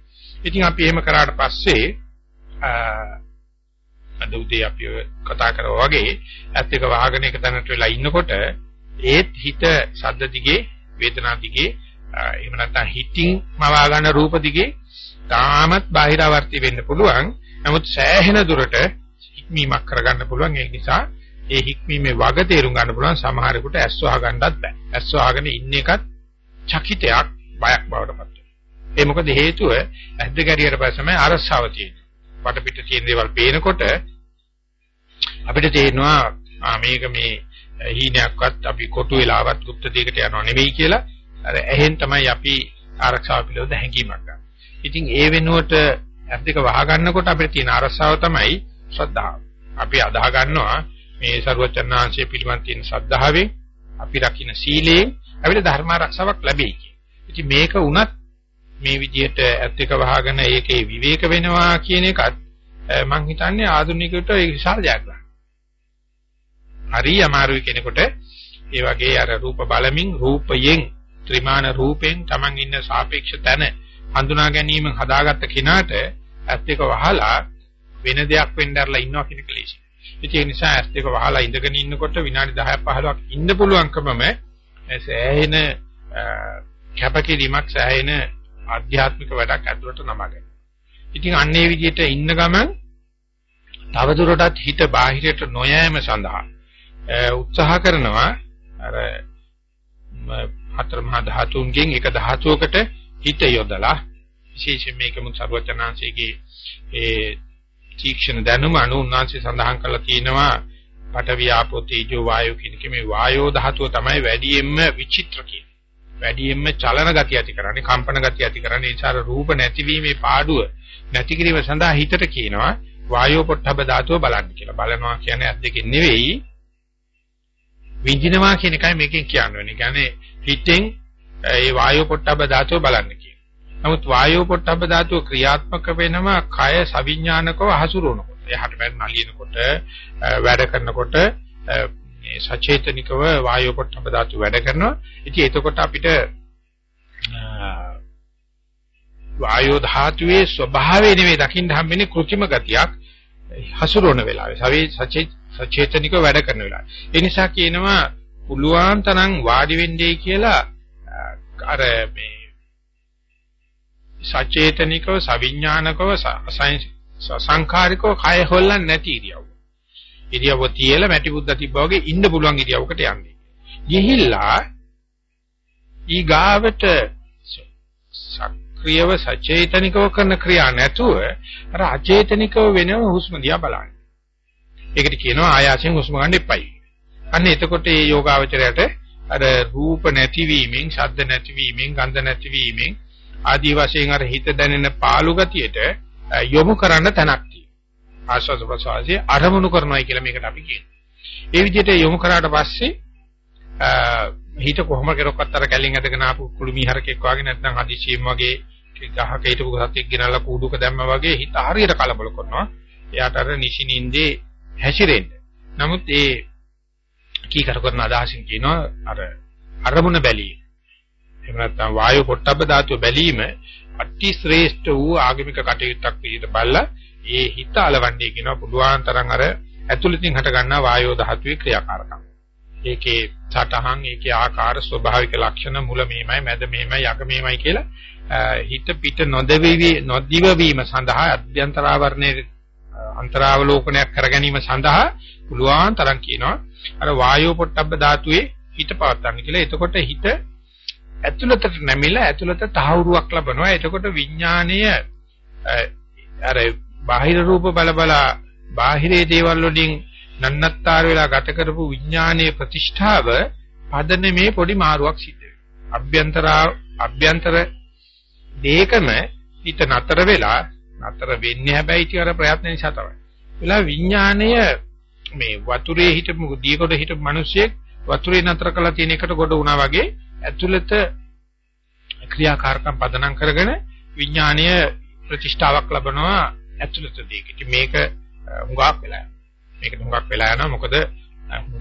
ඉතින් අපි එහෙම කරාට පස්සේ අද උදේ අපි කතා කරා වගේ ඇත්ත එක වහගෙන එක තැනට වෙලා ඉන්නකොට ඒත් හිත ශබ්ද දිගේ වේදනා දිගේ එහෙම නැත්නම් හිතින් මවා ගන්න රූප දිගේ තාමත් බාහිරවර්ති වෙන්න පුළුවන්. නමුත් සෑහෙන දුරට හික්මීමක් කරගන්න පුළුවන්. ඒ නිසා ඒ හික්මීමේ වග තේරුම් ගන්න පුළුවන් සමහරෙකුට ඇස් වහ ගන්නත් බෑ. ඇස් වහගෙන ඉන්න එකත් චකිතයක් බයක් බවට පත් වෙනවා. ඒ මොකද හේතුව ඇද්ද ගැරියට පස්සමයි අරස්සාව තියෙන්නේ. වටපිට තියෙන දේවල් පේනකොට අපිට තේරෙනවා මේක මේ හීනයක්වත් අපි කොටු වෙලාවත් গুপ্ত දෙයකට යනව නෙවෙයි කියලා අර එහෙන් තමයි අපි ආරක්ෂාව පිළිබඳ හැඟීමක් ගන්න. ඉතින් ඒ වෙනුවට ඇද්දක වහ ගන්නකොට අපිට තියෙන අරස්සාව තමයි ශ්‍රද්ධාව. අපි අදාහ ගන්නවා මේ සරුවචනාංශයේ පිළිබඳ තියෙන ශ්‍රද්ධාවෙන් අපි රකින්න සීලයෙන් අපිට ධර්ම ආරක්ෂාවක් ලැබෙයි කියන. ඉතින් මේක උනත් මේ විදිහට ඇත් එක වහගෙන ඒකේ විවේක වෙනවා කියන එකත් මම හිතන්නේ ආධුනිකයට ඒ විශාල ජයග්‍රහණයක්. හරි අමාරුයි කෙනෙකුට ඒ වගේ අර රූප බලමින් රූපයෙන් ත්‍රිමාන රූපෙන් Taman ඉන්න සාපේක්ෂ තැන හඳුනා ගැනීම හදාගත්ත කෙනාට ඇත් එක වහලා වෙන දෙයක් වෙන්නදරලා ඉන්නවා කියන කලේශය. ඒ නිසා ඇස් දෙක වහලා ඉඳගෙන ඉන්නකොට විනාඩි 10ක් 15ක් ඉන්න පුළුවන්කමම සෑහෙන කැපකිරීමක් සෑහෙන ආධ්‍යාත්මික වැඩක් ඇතුළට නමගෙන. ඉතින් අන්නේ විදිහට ඉන්න ගමන් තවදුරටත් හිත බාහිරට නොයෑම සඳහා උත්සාහ කරනවා අර හතර මහා ධාතුන්ගෙන් එක ධාතුවකට හිත යොදලා විශේෂයෙන් මේක මුත් සර්වචනාංශයේ ඒ තීක්ෂණ දැනුම අනු උන්වහන්සේ සඳහන් කරලා තියෙනවා පඨවි ආපෝ තේජෝ වායෝ කියන මේ වායෝ ධාතුව තමයි වැඩියෙන්ම විචිත්‍ර කියන්නේ. වැඩියෙන්ම චලන ගතිය ඇති කරන්නේ, කම්පන ගතිය ඇති කරන්නේ. ඒචාර රූප නැතිවීමේ පාඩුව නැති කිරීම සඳහා හිතට කියනවා වායෝ පොට්ටබ ධාතුව බලන්න කියලා. බලනවා කියන්නේ අත් දෙකෙන් නෙවෙයි විඳිනවා කියන එකයි මේකෙන් කියන්නේ. කියන්නේ හිතෙන් ඒ වායෝ පොට්ටබ ධාතුව බලන්න කියන. නමුත් වායෝ පොට්ටබ ධාතුව ක්‍රියාත්මක වෙනවා කය සවිඥානිකව හසුරවනකොට. එහාට බැන් නලියනකොට වැඩ කරනකොට මේ සචේතනිකව වායෝ පොට්ටබ ධාතු වැඩ කරනවා. ඉතින් එතකොට අපිට වායෝ ධාතුවේ ස්වභාවය නෙවෙයි දකින්න හම්බෙන්නේ કૃත්‍රිම ගතියක් හසුරවන වෙලාවේ. සවේ සචේතනිකව වැඩ කරන වෙලාවේ. ඒ නිසා කියනවා පුළුවන් තරම් වාඩි වෙන්නේ කියලා අර මේ සචේතනිකව සවිඥානිකව සංඛාරිකව කය හොල්ලන්නේ නැති ඉරියව්ව. ඉරියව්ව තියලා මැටි බුද්ද තිබ්බා වගේ ඉන්න පුළුවන් ඉරියව්වකට යන්නේ. ගිහිල්ලා ඊගාවට සක්‍රියව සචේතනිකව කරන ක්‍රියා නැතුව අර අචේතනිකව වෙනව හුස්ම දිහා බලන්න. ඒකට කියනවා ආයාසයෙන් හුස්ම ගන්න එපයි. අන්න එතකොට මේ යෝගාවචරයට අර රූප නැතිවීමෙන්, ශබ්ද නැතිවීමෙන්, ගන්ධ නැතිවීමෙන් ආදී වශයෙන් අර හිත දැනෙන පාළු ගතියට යොමු කරන්න තැනක් තියෙනවා. ආස්වාද ප්‍රසවාසයේ අරමුණු කරනවායි කියලා මේකට අපි කියනවා. ඒ විදිහට යොමු කරාට පස්සේ හිත කොහොම කරොක්වත් අර කැලින් ඇදගෙන ආපු කුළුමි හරකෙක් වගේ නැත්නම් අදිශීම් වගේ ගහක හිටපු සතෙක් ගෙනල්ලා කූඩුක දැම්මා වගේ හිත හරියට කලබල කරනවා. එයාට අර නිසිනින්දේ හැසිරෙන්න. නමුත් ඒ කීකර කරන අදහසින් කියනවා අර අරමුණ බැලීම. එහෙම නැත්නම් වායු පොට්ටබ්බ ධාතුව බැලීම අති ශ්‍රේෂ්ඨ වූ ආගමික කටයුත්තක් විදිහට බලලා ඒ හිත అలවන්නේ කියනවා පුළුවන් තරම් අර ඇතුළතින් හට ගන්නා වායෝ ධාතුවේ ක්‍රියාකාරකම්. ඒකේ සටහන් ඒකේ ආකාර ස්වභාවික ලක්ෂණ මුල මේමයි මැද මේමයි යක මේමයි කියලා හිත පිට නොදෙවි නොදිව වීම සඳහා අභ්‍යන්තරාවරණයේ අන්තරාවලෝකනයක් කර ගැනීම සඳහා පුළුවන් තරම් කියනවා අර වායෝ පොට්ටබ්බ ධාතුවේ හිත පවත්තන්න කියලා. එතකොට හිත ඇතුළතට නැමිලා ඇතුළත තහවුරුවක් ලබනවා. එතකොට විඥාණය අර බාහිර රූප බල බල බාහිරේ දේවල් වලින් නන්නත්තර වෙලා ගත කරපු විඥානයේ ප්‍රතිෂ්ඨාව පදනමේ පොඩි මාරුවක් සිද්ධ වෙනවා. අභ්‍යන්තර අභ්‍යන්තර දෙකම හිත නතර වෙලා නතර වෙන්නේ හැබැයි ඉතින් අර ප්‍රයත්න නිසා තමයි. වෙලා විඥාණය මේ වතුරේ හිටපු දීකොට හිටපු මිනිස්සෙක් වතුරේ නතර කළා තියෙන එකට ගොඩ වුණා වගේ ඇතුළත ක්‍රියාකාරකම් පදනම් කරගෙන විඥානීය ප්‍රතිෂ්ඨාවක් ලබනවා ඇතුළත දෙයක. ඉතින් මේක හුඟක් වෙලා යනවා. මේකට හුඟක් වෙලා යනවා මොකද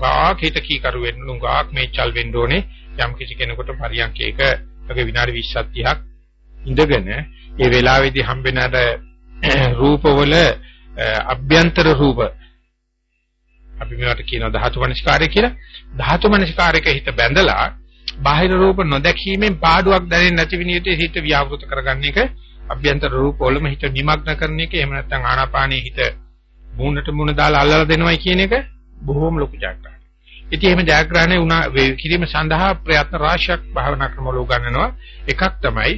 හුඟක් හිත කීකරු වෙන්න හුඟක් මේචල් වෙන්න ඕනේ යම් කිසි කෙනෙකුට පරියන්කේක වගේ විනාඩි 20ක් 30ක් ඉඳගෙන ඒ වෙලාවේදී හම්බෙන අර රූපවල අභ්‍යන්තර රූප අපි මේවට කියනවා ධාතු මනස්කාරය කියලා ධාතු මනස්කාරයක හිත බැඳලා බාහිර රූප නොදැකීමෙන් පාඩුවක් දැනෙන්නේ නැති විනියට හිත ව්‍යාවෘත කරගන්න එක අභ්‍යන්තර රූප වලම හිත නිමග්න කරන එක එහෙම නැත්නම් ආනාපානයේ හිත මූණට මූණ දාලා අල්ලලා දෙනවයි කියන එක බොහොම ලොකු ජයග්‍රහණයක්. ඉතින් එහෙම ජයග්‍රහණය වුණා කිරීම සඳහා ප්‍රයත්න රාශියක් භාවනා ක්‍රමවල උගන්වනවා. එකක් තමයි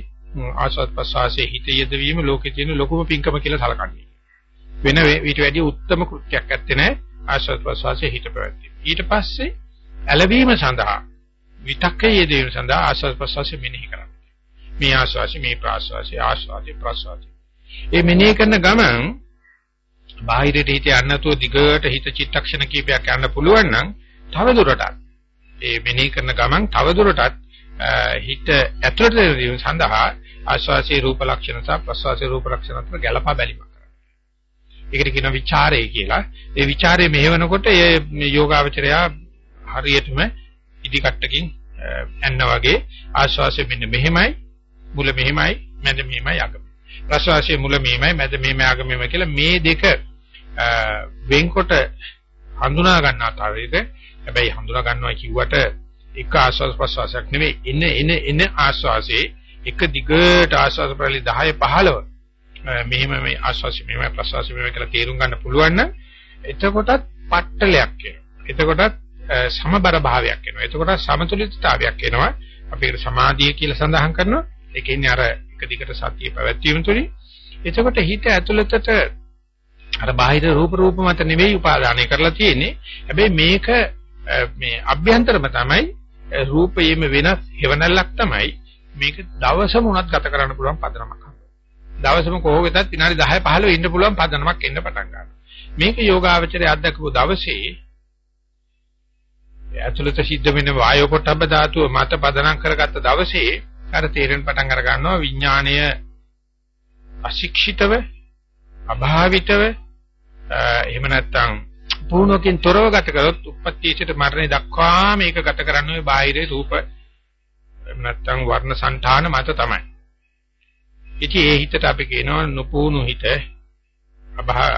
ආස්වාද ප්‍රසවාසයේ හිත යෙදවීම ලෝකේ තියෙන ලොකුම පිංකම කියලා සලකන්නේ. වෙන ඊට වැඩිය උත්තරම කෘත්‍යයක් ඇත්තේ නැහැ ආස්වාද ප්‍රසවාසයේ හිත පැවැත්වීම. ඊට පස්සේ ඇලවීම සඳහා විතක්කයේ යෙදීම සඳහා ආස්වාද ප්‍රසවාසය මෙනෙහි කරන්න. මේ ආස්වාසි මේ ප්‍රාස්වාසි ආස්වාදි ප්‍රාස්වාදි. ඒ මෙනෙහි කරන ගමන් බාහිරට හිත යන්න නැතුව දිගට හිත චිත්තක්ෂණ කීපයක් යන්න පුළුවන් නම් තව දුරටත් ඒ මෙනෙහි කරන ගමන් තව දුරටත් හිත ඇතුළට දීම සඳහා ආස්වාසි රූප ලක්ෂණ සහ ප්‍රාස්වාසි රූප ලක්ෂණ අතර ගැළපා බැලීම කරනවා. ඒකට කියනවා ਵਿਚාරය කියලා. ඒ ਵਿਚාරය මෙහෙවනකොට මේ යෝගාවචරයා හරියටම ඉදිකට්ටකින් ඇන්න වගේ ආස්වාසය මෙන්න මෙහෙමයි මුල මෙහෙමයි මැද මෙහෙමයි අග. ප්‍රස්වාසයේ මුල මෙහෙමයි මැද මෙහෙමයි අග මෙහෙමයි කියලා මේ දෙක වෙන්කොට හඳුනා ගන්නා තරයේද හැබැයි හඳුනා ගන්නවා කිව්වට එක ආස්වාද ප්‍රසවාසයක් නෙවෙයි. එන එන එන ආස්වාසේ එක දිගට ආස්වාද ප්‍රලි 10 15 මෙහෙම මේ ආස්වාසි මෙහෙම ප්‍රසවාසි මෙහෙම කියලා තේරුම් ගන්න පුළුවන් නම් එතකොටත් පට්ටලයක් එනවා. එතකොටත් සමබර භාවයක් එනවා. එතකොටත් සමතුලිතතාවයක් එනවා. අපේ සමාධිය කියලා සඳහන් කරනවා. ඒ කියන්නේ අර එක දිගට සතිය පැවැත්වීම තුළින් එතකොට හිත ඇතුළතට අර බාහිර රූප රූප මත නෙවෙයි උපාදානය කරලා තියෙන්නේ හැබැයි මේක මේ අභ්‍යන්තරම තමයි රූපයේම වෙනස් හේවණල්ලක් තමයි මේක දවසම උනත් ගත කරන්න පුළුවන් පදනමක්. දවසම කොහොමදත් විනාඩි 10 15 ඉන්න පුළුවන් පදනමක් එන්න පටන් ගන්නවා. මේක යෝගාවචරයේ අත්දකපු දවසේ ඇතුළත සිද්ධ වෙන වායෝ පොට්ටබ්බ ධාතුව මත පදනම් කරගත්ත දවසේ අර තේරෙන පටන් අර ගන්නවා විඥාණය අශික්ෂිතව අභාවිතව එහෙම නැත්නම් පුහුණුවකින් තොරව ගත කරොත් උපත්තිචිත මරණය දක්වා මේක ගත කරන්නේ බාහිර රූප නැත්තම් වර්ණ సంతාන මත තමයි. ඉතින් ඒ හිතට අපි කියනවා නුපුහුණු හිත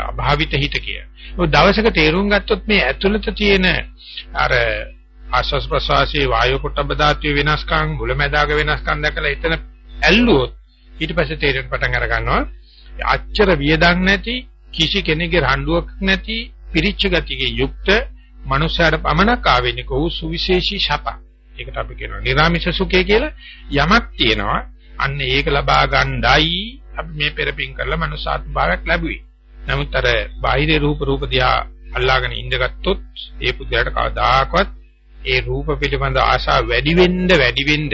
අභාවිත හිත කිය. ඔය දවසක තේරුම් ගත්තොත් මේ ඇතුළත තියෙන අර ආස්වාස් ප්‍රසවාසී වායු පොට්ටබ්බ ධාතුවේ වෙනස්කම් මුලැමැදාග වෙනස්කම් දැකලා එතන ඇල්ලුවොත් ඊට පස්සේ තේරෙන්න පටන් අර ගන්නවා අච්චර වියදම් නැති කිසි කෙනෙකුගේ රණ්ඩුවක් නැති පිරිච්ච ගතියකින් යුක්ත මනුස්සයාට පමණක් ආවෙන්නේ කොහො සුවිශේෂී ශප. ඒකට අපි කියනවා නිර්ාමිෂ සුඛය කියලා යමක් තියෙනවා. අන්න ඒක ලබා ගන්නයි අපි මේ පෙරපින් කරලා මනුස්සාත්ම භාවයක් ලැබුවේ. නමුත් අර බාහිර රූප රූප දිහා අල්ලාගෙන ඉඳගත්තොත් ඒ පුද්ගලයාට කවදාකවත් ඒ රූප පිළිබඳ ආශාව වැඩි වෙන්න වැඩි වෙන්න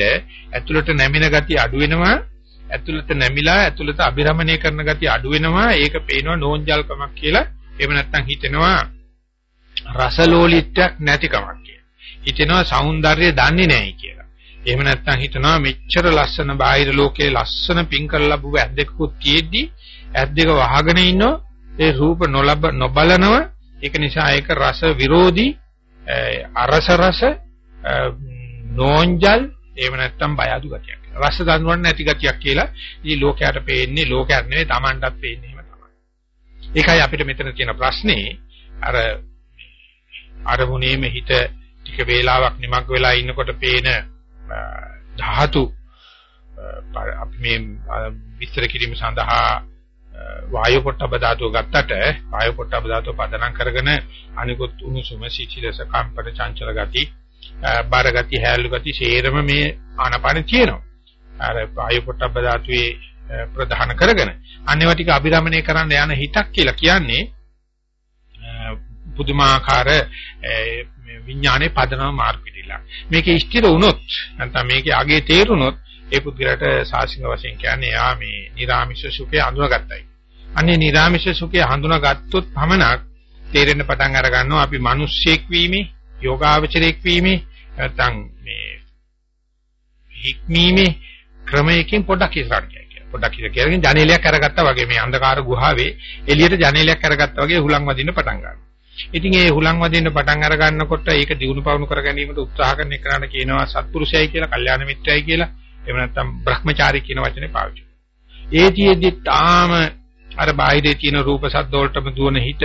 ඇතුළට නැමින ගතිය අඩු වෙනවා ඇතුළත නැමිලා ඇතුළත අභිරමණය කරන ගතිය අඩු වෙනවා ඒක පේනවා නෝන්ජල්කමක් කියලා එහෙම නැත්නම් හිතෙනවා රසලෝලීත්වයක් නැතිකමක් කියලා. හිතෙනවා సౌందර්යය දන්නේ නැහැ කියලා. එහෙම නැත්නම් හිතනවා මෙච්චර ලස්සන බාහිර ලෝකයේ ලස්සන පින් කරලා ලැබුව ඇද්දෙකුත් තියෙද්දි ඇද්දෙක වහගෙන ඉන්නෝ ඒ රූප නොලබ නොබලනව ඒක නිසා ඒක රස විරෝධී අරස රස නෝන්ජල් එහෙම නැත්නම් බය අඩු ගතියක්. රස දන්වන්න නැති ගතියක් කියලා ඉතින් ලෝකයට පේන්නේ ලෝකයක් නෙවෙයි Tamanටත් පේන්නේ ඒකයි අපිට මෙතන තියෙන ප්‍රශ්නේ අර අරමුණේම හිත ටික වේලාවක් නිමග් වෙලා ඉන්නකොට පේන ධාතු අපි මේ විස්තර කිරීම සඳහා වායු පොට්ටබ ධාතුව ගත්තට වායු පොට්ටබ ධාතුව පදනම් කරගෙන අනිකුත් උණුසුම සිචිලස කම්පන චංචල ගති බාර ගති හැලු ගති සේරම මේ ආනපාන තියෙනවා අර වායු පොට්ටබ ධාතුවේ ප්‍රධාන කරගෙන අන්නේව ටික අභිරමණය කරන්න යන හිතක් කියලා කියන්නේ පුදුමාකාර විඥානයේ පදනම මාර්ග පිළිලා. මේකේ ස්ථිර වුණොත් නැත්නම් මේකේ අගේ තේරුණොත් ඒ පුද්ගලයාට සාසික වශයෙන් කියන්නේ යා මේ නිර්ාමිෂ සුඛය හඳුනාගත්තයි. අන්නේ නිර්ාමිෂ සුඛය හඳුනාගත්තොත් පමණක් තේරෙන්න පටන් අර ගන්නවා අපි මිනිස්සෙක් වීමේ, යෝගාවචරයෙක් වීමේ නැත්නම් මේ හික්මීමේ ක්‍රමයකින් පොඩක් ඉස්සරහට පොඩ්ඩක් ඉඳ කියලාගෙන ජනේලයක් අරගත්තා වගේ මේ අන්ධකාර ගුහාවේ එළියට ජනේලයක් අරගත්තා වගේ හුලං වදින්න පටන් ගන්නවා. ඉතින් ඒ හුලං වදින්න පටන් අර ගන්නකොට ඒක දිනු පවුණු කර ගැනීමට උත්සාහ කරන එකනට කියනවා සත්පුරුෂයයි කියලා, කල්යාණ මිත්‍රයයි කියලා, එහෙම නැත්නම් බ්‍රහ්මචාරී කියන වචනේ පාවිච්චි කරනවා. ඒතියෙදි තාම අර බාහිරේ තියෙන රූප සද්ද වලටම දුවන හිත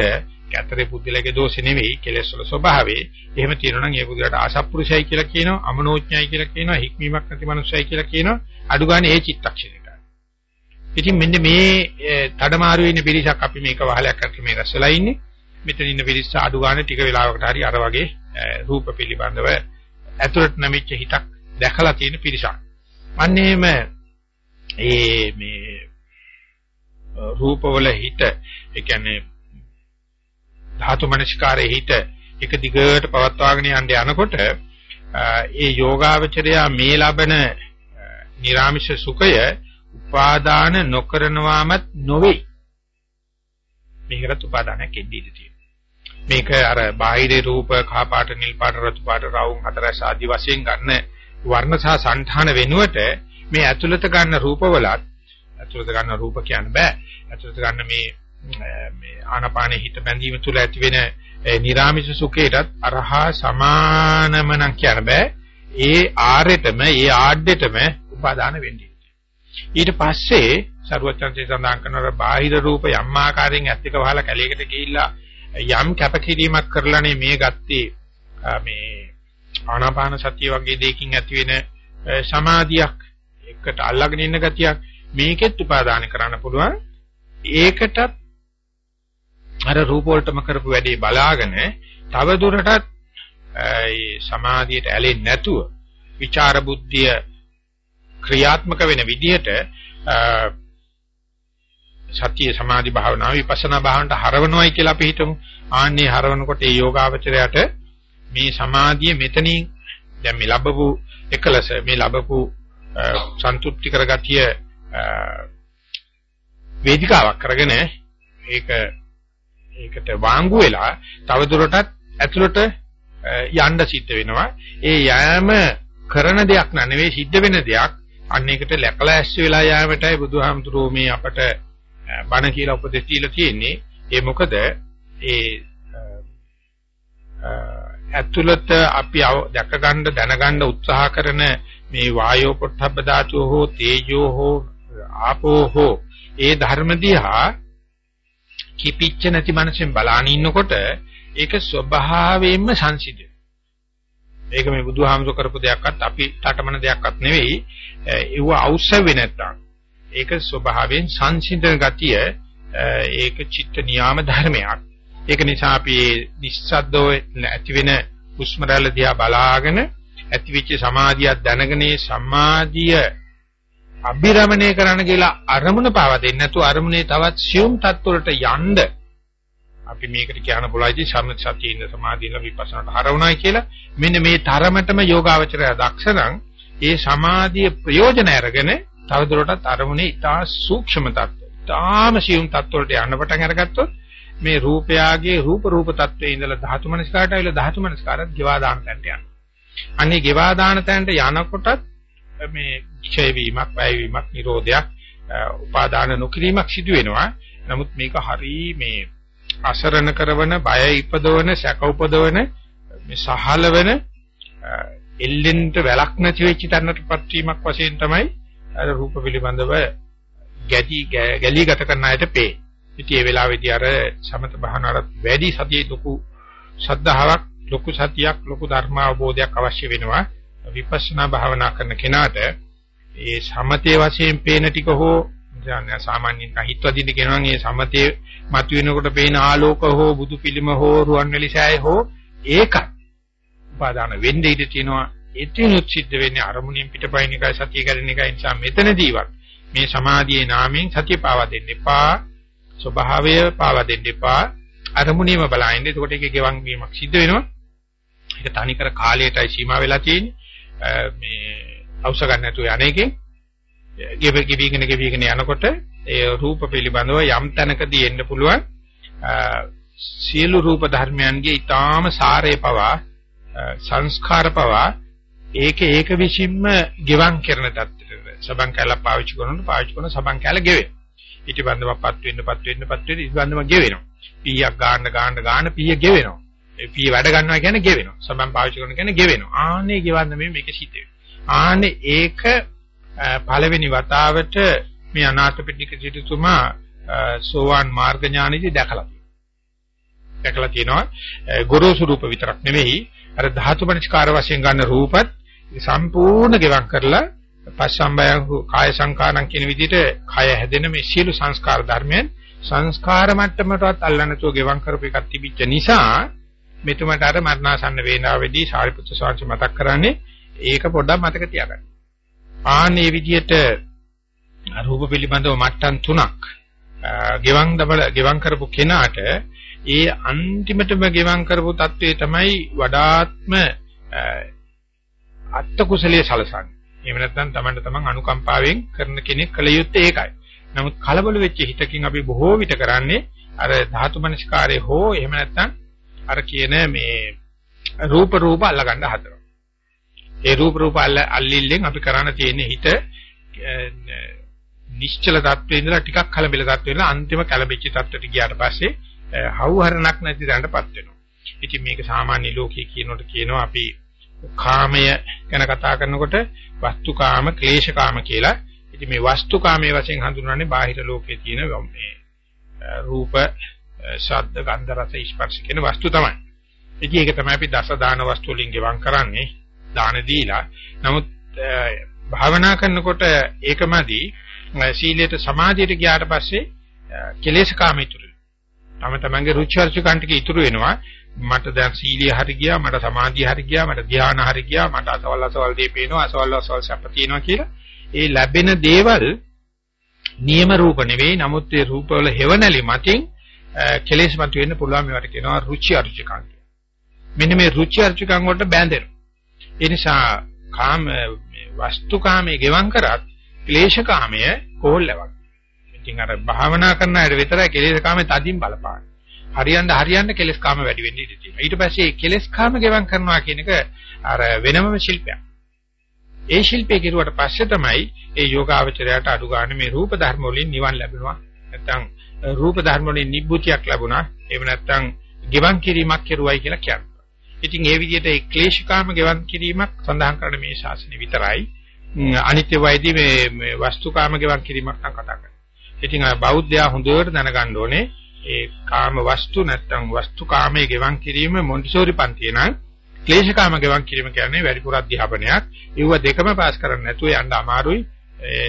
කතරේ පුද්ගලගේ දෝෂ නෙවෙයි කෙලෙස් වල ස්වභාවය. එහෙම තියෙනවා නම් ඒ පුද්ගලට ආසප්පුරුෂයයි කියලා කියනවා, අමනෝඥයයි කියලා කියනවා, හික්මීමක් නැති මනුස්සයයි කියලා කියනවා. අඩු ගන්න ඒ චිත්තක්ෂණය. ඉතින් මෙන්න මේ තඩමාරු වෙන පිරිසක් අපි මේක වහලයක් කරලා මේ රැස්වලා ඉන්නේ. මෙතන ඉන්න පිරිස අඩු ගන්න ටික වෙලාවකට හරි අර වගේ රූප පිළිබඳව ඇතුළට නැමිච්ච හිතක් දැකලා තියෙන පිරිසක්. අන්නේම ඒ මේ රූපවල හිත ඒ කියන්නේ ධාතු මනස්කාරයේ හිත එක දිගට පවත්වාගෙන යන්න යනකොට ඒ යෝගාවචරය මේ ලබන නිර්ාමිෂ සුඛය උපාදාන නොකරනවාමත් නොවේ. මේකට උපාදානයක් එන්නේ ඉඳී මේක අර බාහිර රූප කහ පාට නිල් පාට රතු පාට රවුම් හතරස් ආදි වශයෙන් ගන්න වර්ණ සහ సంతාන වෙනුවට මේ ඇතුළත ගන්න රූපවලත් ඇතුළත ගන්න රූප කියන්න බෑ. ඇතුළත ගන්න මේ මේ ආනාපානෙ හිත බැඳීම තුල ඇති වෙන නිරාමිෂ සුඛයටත් අරහා සමානම නම් කියන්න බෑ. ඒ ආරෙටම ඒ ආඩ්ඩෙටම උපාදාන වෙන්නේ. ඊට පස්සේ සරුවචන්සේ සඳහන් කරනවා බාහිර රූප යම් ආකාරයෙන් ඇත්තක වහලා කැලේකට ගිහිල්ලා යම් කැපකිරීමක් කරලානේ මේ ගත්තේ මේ ආනාපාන සතිය වගේ දෙයකින් ඇති වෙන සමාධියක් එකට අල්ලගෙන ඉන්න ගතියක් මේකෙත් උපාදාන කරන්න පුළුවන් ඒකටත් අර රූප වලටම කරපු වැඩේ බලාගෙන තව දුරටත් ඒ සමාධියට ඇලෙන්නේ නැතුව විචාර බුද්ධිය ක්‍රියාත්මක වෙන විදිහට සතිය සමාධි භාවනාව විපස්සනා භාවනට හරවනවයි කියලා අපි හිතමු. ආන්නේ හරවනකොට ඒ යෝගාවචරයට මේ සමාධිය මෙතනින් දැන් මේ ලැබපු එකලස මේ ලැබපු සන්තුෂ්ටි කරගතිය වේදිකාවක් කරගෙන ඒක ඒකට වාංගු වෙලා තවදුරටත් ඇතුළට යන්න සිද්ධ වෙනවා. ඒ යෑම කරන දෙයක් නෙවෙයි සිද්ධ වෙන දෙයක්. අන්න ඒකට läකලා ඇස් වෙලා යෑමටයි බුදුහාමුදුරුවෝ මේ අපට බණ කියලා උපදෙස් දීලා තියෙන්නේ. ඒ මොකද ඒ ඇතුළත අපි දැක ගන්න දැනගන්න උත්සාහ කරන මේ වායෝ පොට්ටබ්බ ධාතුව හෝ තේජෝ හෝ ආපෝ හෝ ඒ ධර්ම දිහා කිපිච්ච නැති මනසෙන් බලාන ඉන්නකොට ඒක ස්වභාවයෙන්ම සංසිඳ. ඒක මේ බුදුහාමුදුර කරපු දෙයක්වත් අපි තටමන දෙයක්වත් නෙවෙයි. ඒව අවශ්‍ය නැත්තම් ඒක ස්වභාවයෙන් සංසිඳන ගතිය ඒක චිත්ත නියාම ධර්මයක්. ඒක නිසා අපි නිස්සද්දව ඇති වෙන හුස්ම රැල්ල දිහා බලාගෙන ඇතිවිච්ච සමාධියක් දැනගෙන සමාධිය අභිරමණය කරන්න කියලා අරමුණ පාවා දෙන්නේ නැතුව අරමුණේ තවත් සියුම් තත්වලට යන්න අපි මේකට කියන බලයිදී සම්මත සතියින්ද සමාධියල විපස්සනාට හරවුණා කියලා. මෙන්න මේ තරමටම යෝගාවචරය දක්ෂණං ඒ සමාධිය ප්‍රයෝජන අරගෙන තවදුරටත් අරමුණේ ඉතා සූක්ෂම තත්ත්ව, ඉතාම සියුම් තත්ත්වවලට යන්න පටන් අරගත්තොත් මේ රූපයාගේ රූප රූප තත්ත්වයේ ඉඳලා ධාතු මනස්කාරට ඇවිල්ලා ධාතු මනස්කාරත් ගෙවා දාන තැනට යනවා. අන්නේ ගෙවා දාන තැනට යනකොටත් මේ ක්ෂය වීමක්, වැය වීමක්, නිරෝධයක්, උපාදාන නොකිරීමක් සිදු වෙනවා. නමුත් මේක හරි මේ අසරණ කරන, බය ඉපදවන, සැක උපදවන, මේ සහලවන එල්ලෙන්ට වැලක් නැති වෙච්ච තැනටපත් වීමක් වශයෙන් තමයි අර රූප පිළිබඳව ගැටි ගැලී ගත කරන අයට පේ. ඉතින් ඒ වෙලාවේදී අර සමත භාවනාවට වැඩි සතියේ ලොකු ශ්‍රද්ධාවක්, ලොකු සතියක්, ලොකු ධර්ම අවබෝධයක් අවශ්‍ය වෙනවා. විපස්සනා භාවනා කරන කෙනාට ඒ සමතේ වශයෙන් පේන ටික හෝ සාමාන්‍යයෙන් හිතවදින්න කියනවා මේ සමතේ මතුවෙනකොට පේන ආලෝක හෝ බුදු පිළිම හෝ රුවන්වැලි සෑය හෝ ඒකත් උපාදාන වෙන්නේ ඉඳී තිනවා එතිනුත් සිද්ධ වෙන්නේ අරමුණෙන් පිටපයින් එකයි සතිය කරන එකයි නිසා මෙතනදීවත් මේ සමාධියේ නාමයෙන් සතිය පාවා දෙන්න එපා ස්වභාවය පාවා දෙන්න එපා. අරමුණේම බලයින්ද එතකොට ඒකේ ගෙවන් වීමක් සිද්ධ වෙනවා. ඒක තනිකර කාලයටයි සීමා වෙලා තියෙන්නේ. මේ අවශ්‍ය ගන්න නැතුව යන්නේකින් ගෙව ගෙවිගෙන ගෙවිගෙන යනකොට ඒ රූප පිළිබඳව යම් තැනකදී එන්න පුළුවන්. සියලු රූප ධර්මයන්ගේ ඊටාම සාරේ පවා සංස්කාර පවා ඒක ඒක විසින්ම ගෙවම් කරන தත්ත්වයට සබන් කැල පාවිච්චි කරනකොට පාවිච්චි කරන සබන් කැල ගෙවේ. ඊටබන්දමපත් වෙන්නපත් වෙන්නපත් වෙන්න ඊටබන්දම ගෙවෙනවා. පීයක් ගන්න ගන්න ගන්න පීය ගෙවෙනවා. ඒ පීය වැඩ ගන්නවා කියන්නේ ගෙවෙනවා. සබන් පාවිච්චි කරන කියන්නේ ගෙවෙනවා. ආන්නේ ගෙවන්න මේ මේක සිද්ධ වෙනවා. ආන්නේ ඒක පළවෙනි වතාවට මේ අනාථපිණ්ඩික සිටුතුමා සෝවාන් මාර්ග ඥානෙදි දැකලා තියෙනවා. දැකලා තියෙනවා ගොරෝසු රූප විතරක් නෙවෙයි අර ධාතු මනස්කාර වශයෙන් ගන්න රූපත් සම්පූර්ණ ගෙවක් කරලා පස්සම්බය කාය සංකාරම් කියන විදිහට කය හැදෙන මේ සියලු සංස්කාර ධර්මයන් සංස්කාර මට්ටමටවත් අල්ලන්නතෝ ගෙවක් කරපු එකක් තිබිච්ච නිසා මෙතුමට අර මරණාසන්න වේලාවේදී සාරිපුත්‍ර ස්වාමීන් මතක් කරන්නේ ඒක පොඩ්ඩක් මතක තියාගන්න. ආන්නේ විදිහට රූප පිළිබඳව මට්ටම් තුනක් ගෙවන් දබල ගෙවන් කරපු කෙනාට ඒ අන්තිමටම ගෙවන් කරපු தત્ත්වය තමයි වඩාත්ම අත්ත කුසලයේ සලසන්නේ. එහෙම නැත්නම් Tamanට Taman අනුකම්පාවෙන් කරන කෙනෙක් කල යුත්තේ ඒකයි. නමුත් කලබල වෙච්ච හිතකින් අපි බොහෝ විට කරන්නේ අර ධාතු මනස්කාරේ හෝ එහෙම නැත්නම් අර කියන මේ රූප රූප අල්ලගන්න හදනවා. ඒ රූප රූප අල්ලිල්ලෙන් අපි කරන්න තියෙන්නේ හිත නිශ්චල තත්ත්වේ ඉඳලා ටිකක් කලබල තත්ත්වේ ඉඳලා අන්තිම කලබෙච්ච තත්ත්වයට ගියාට පස්සේ හවුහරණක් නැති තැනටපත් වෙනවා. ඉතින් මේක සාමාන්‍ය ලෝකයේ කියනකොට කියනවා අපි කාමය ගැන කතා කරනකොට වස්තුකාම ක්ලේශකාම කියලා. ඉතින් මේ වස්තුකාමයේ වශයෙන් හඳුන්වන්නේ බාහිර ලෝකයේ තියෙන මේ රූප, ශබ්ද, ගන්ධ, රස, ස්පර්ශ කියන වස්තු තමයි. ඉතින් ඒක තමයි අපි දස දාන වස්තු වලින් ගෙවම් කරන්නේ. දාන දීලා. නමුත් භාවනා කරනකොට ඒකමදි සීලයට සමාධියට ගියාට පස්සේ කෙලෙස් කාම ඉතුරු තම තමන්ගේ රුචි අරුචිකන් ටික ඉතුරු වෙනවා මට දැන් සීලිය හරි ගියා මට සමාධිය හරි ගියා මට ධ්‍යාන හරි ගියා මට අසවල් අසවල් දේ පේනවා අසවල් අසවල් සැප තියෙනවා කියලා ඒ ලැබෙන දේවල් නියම රූප නෙවෙයි නමුත් ඒ රූපවල හේවණලි මතින් කෙලෙස් මත වෙන්න පුළුවන් මේවට කියනවා රුචි අරුචිකන් මෙන්න මේ රුචි අරුචිකන් වලට බැඳෙනවා ඒ නිසා කාම වස්තුකාමයේ ගෙවම් කරත් ක්ලේශකාමය කොහොල්ලවක්. ඉතින් අර භාවනා කරන අය විතරයි කෙලෙස්කාමයේ තදින් බලපාන. හරියන්න හරියන්න කෙලෙස්කාම වැඩි වෙන්න ඉඩ තියෙනවා. ඊට පස්සේ කෙලෙස්කාම ගෙවම් කරනවා කියන එක අර වෙනම ශිල්පයක්. ඒ ශිල්පේ කෙරුවට පස්සේ තමයි ඒ යෝගාවචරයට අඩු ගන්න මේ රූප ධර්ම වලින් නිවන් ලැබෙනවා. නැත්නම් රූප ධර්ම වලින් නිබ්බුතියක් ලැබුණා. එහෙම නැත්නම් ගෙවම් කිරීමක් කෙරුවයි කියලා කියන්නේ. ඉතින් ඒ විදිහට ඒ ක්ලේශකාම ගෙවන් කිරීමක් සඳහන් කරන මේ ශාසනය විතරයි අනිත්‍ය වෛදී මේ වස්තුකාම ගෙවන් කිරීමක් නම් කතා කරන්නේ. ඉතින් බෞද්ධයා හොඳට දැනගන්න ඕනේ ඒ කාම වස්තු නැත්නම් වස්තුකාමයේ ගෙවන් කිරීම මොන්ටිසෝරි පන්තිය නම් ක්ලේශකාම ගෙවන් කිරීම කියන්නේ වැඩිපුර අධ්‍යාපනයක්. ඒව දෙකම පාස් කරන්න නැතුව යන්න අමාරුයි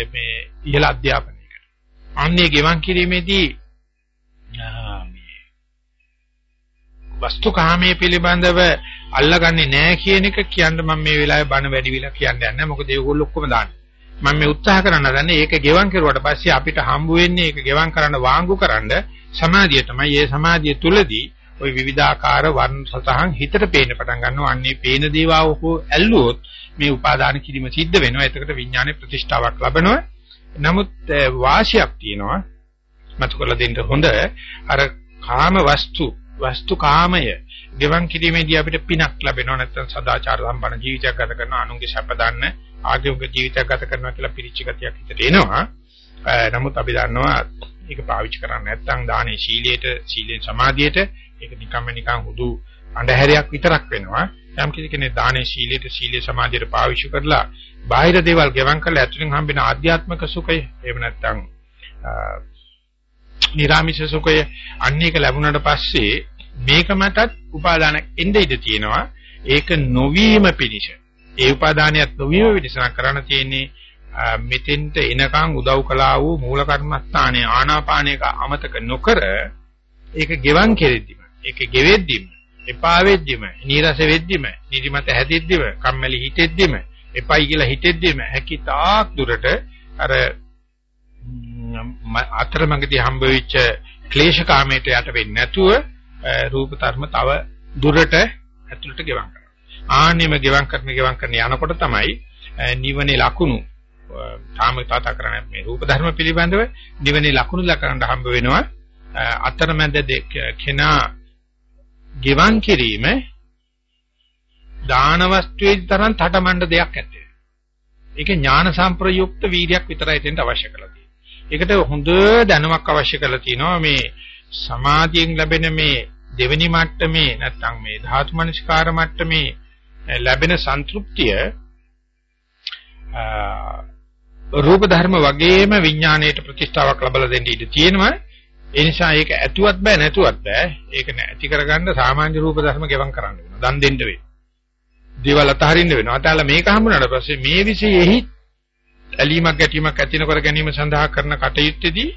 මේ ඉහළ අධ්‍යාපනයකට. අන්නේ ගෙවන් කිරීමේදී වස්තුකාමයේ පිළිබඳව අල්ලගන්නේ නැහැ කියන එක කියන්න මම මේ වෙලාවේ බණ වැඩි විලා කියන්නේ නැහැ. මොකද ඒගොල්ලෝ ඔක්කොම දාන්නේ. මම මේ උත්සාහ කරන්න හදන්නේ ඒක ගෙවම් කරුවාට පස්සේ අපිට හම්බ වෙන්නේ ඒක ගෙවම් කරන්න වාංගු කරන්න සමාධිය තමයි. ඒ සමාධිය තුලදී ওই විවිධාකාර වර්ණ සතහන් හිතට පේන්න පටන් ගන්නවා. අන්නේ පේන දේවාව හෝ ඇල්ලුවොත් මේ උපාදාන කිරීම සිද්ධ වෙනවා. එතකොට විඥානයේ ප්‍රතිෂ්ඨාවක් ලැබෙනවා. නමුත් වාසියක් තියෙනවා. මතක කරලා දෙන්න හොඳ අර කාම වස්තු වස්තු කාමය ගෙවන් කිරීමේදී අපිට පිනක් ලැබෙනවා නැත්නම් සදාචාර සම්පන්න ජීවිතයක් ගත කරනවා අනුන්ගේ සැප දන්න ආගමික ජීවිතයක් ගත කරනවා කියලා පිරිච්ච ගතියක් හිතට එනවා. නමුත් අපි දන්නවා ඒක පාවිච්චි කරන්නේ නැත්නම් දානේ සීලයට සීලෙන් සමාධියට ඒක නිකම්ම නිකන් හුදු අඳුහැරයක් විතරක් වෙනවා. යම් කෙනෙක් දානේ සීලයට සීලේ සමාධියට පාවිච්චි කරලා බාහිර දේවල් ගෙවන් කරලා ඇතුලෙන් හම්බෙන ආධ්‍යාත්මික සුඛය එහෙම නැත්නම් නිරාමිෂ සුඛය අන්න එක ලැබුණාට පස්සේ මේක මතත් උපාදානයක් එන්න ඉඩ තියෙනවා. ඒක නොවීම පිණිස. ඒ උපාදානයක් නොවීම පිණිස කරන්න තියෙන්නේ මෙතෙන්ට එනකන් උදව් කළා වූ මූල කර්මස්ථානයේ ආනාපානයක අමතක නොකර ඒක ගෙවන් කෙරෙද්දිම ඒක ගෙවෙද්දිම එපා වෙද්දිම නීරස වෙද්දිම නිදිමත හැදෙද්දිම කම්මැලි හිතෙද්දිම එපයි කියලා හිතෙද්දිම හැකි තාක් දුරට අර අතරමඟදී හම්බ වෙච්ච ක්ලේශකාමයට යට වෙන්නේ නැතුව රූප ධර්ම තව දුරට ඇතුළට ගෙවම් කරනවා. ආනෙම ගෙවම් කරන ගෙවම් කරන යනකොට තමයි නිවනේ ලකුණු තාම කතා කරන්නේ මේ රූප ධර්ම පිළිබඳව නිවනේ ලකුණු ලකරන්න හම්බ වෙනවා. අතරමැද කෙනා ගෙවම් කිරීම දාන වස්තුවේ තරම් තටමඬ දෙයක් ඇත්තේ. ඒක ඥාන සම්ප්‍රයුක්ත වීර්යයක් විතරයි දෙන්න අවශ්‍ය කරලා තියෙන්නේ. ඒකට හොඳ දැනුමක් අවශ්‍ය කරලා තිනවා මේ සමාධියෙන් ලැබෙන මේ දෙවෙනි මට්ටමේ නැත්නම් මේ ධාතු මනස්කාර මට්ටමේ ලැබෙන සන්තුෂ්තිය රූප ධර්ම වගේම විඥාණයට ප්‍රතිෂ්ඨාවක් ලබා දෙන්න ඉඩ තියෙනවා. ඒ නිසා ඒක ඇතුවත් බෑ නැතුවත් බෑ. ඒක නැති කරගන්න සාමාන්‍ය රූප ධර්ම ගෙවම් කරන්න වෙනවා. දන් දෙන්න වෙනවා. දේවල් අතහරින්න වෙනවා. අතහැලා මේක හම්බුනාට පස්සේ මේ විශේෂෙහි ඇලීමක් ගැටීමක් ඇති නොකර ගැනීම සඳහා කරන කටයුත්තේදී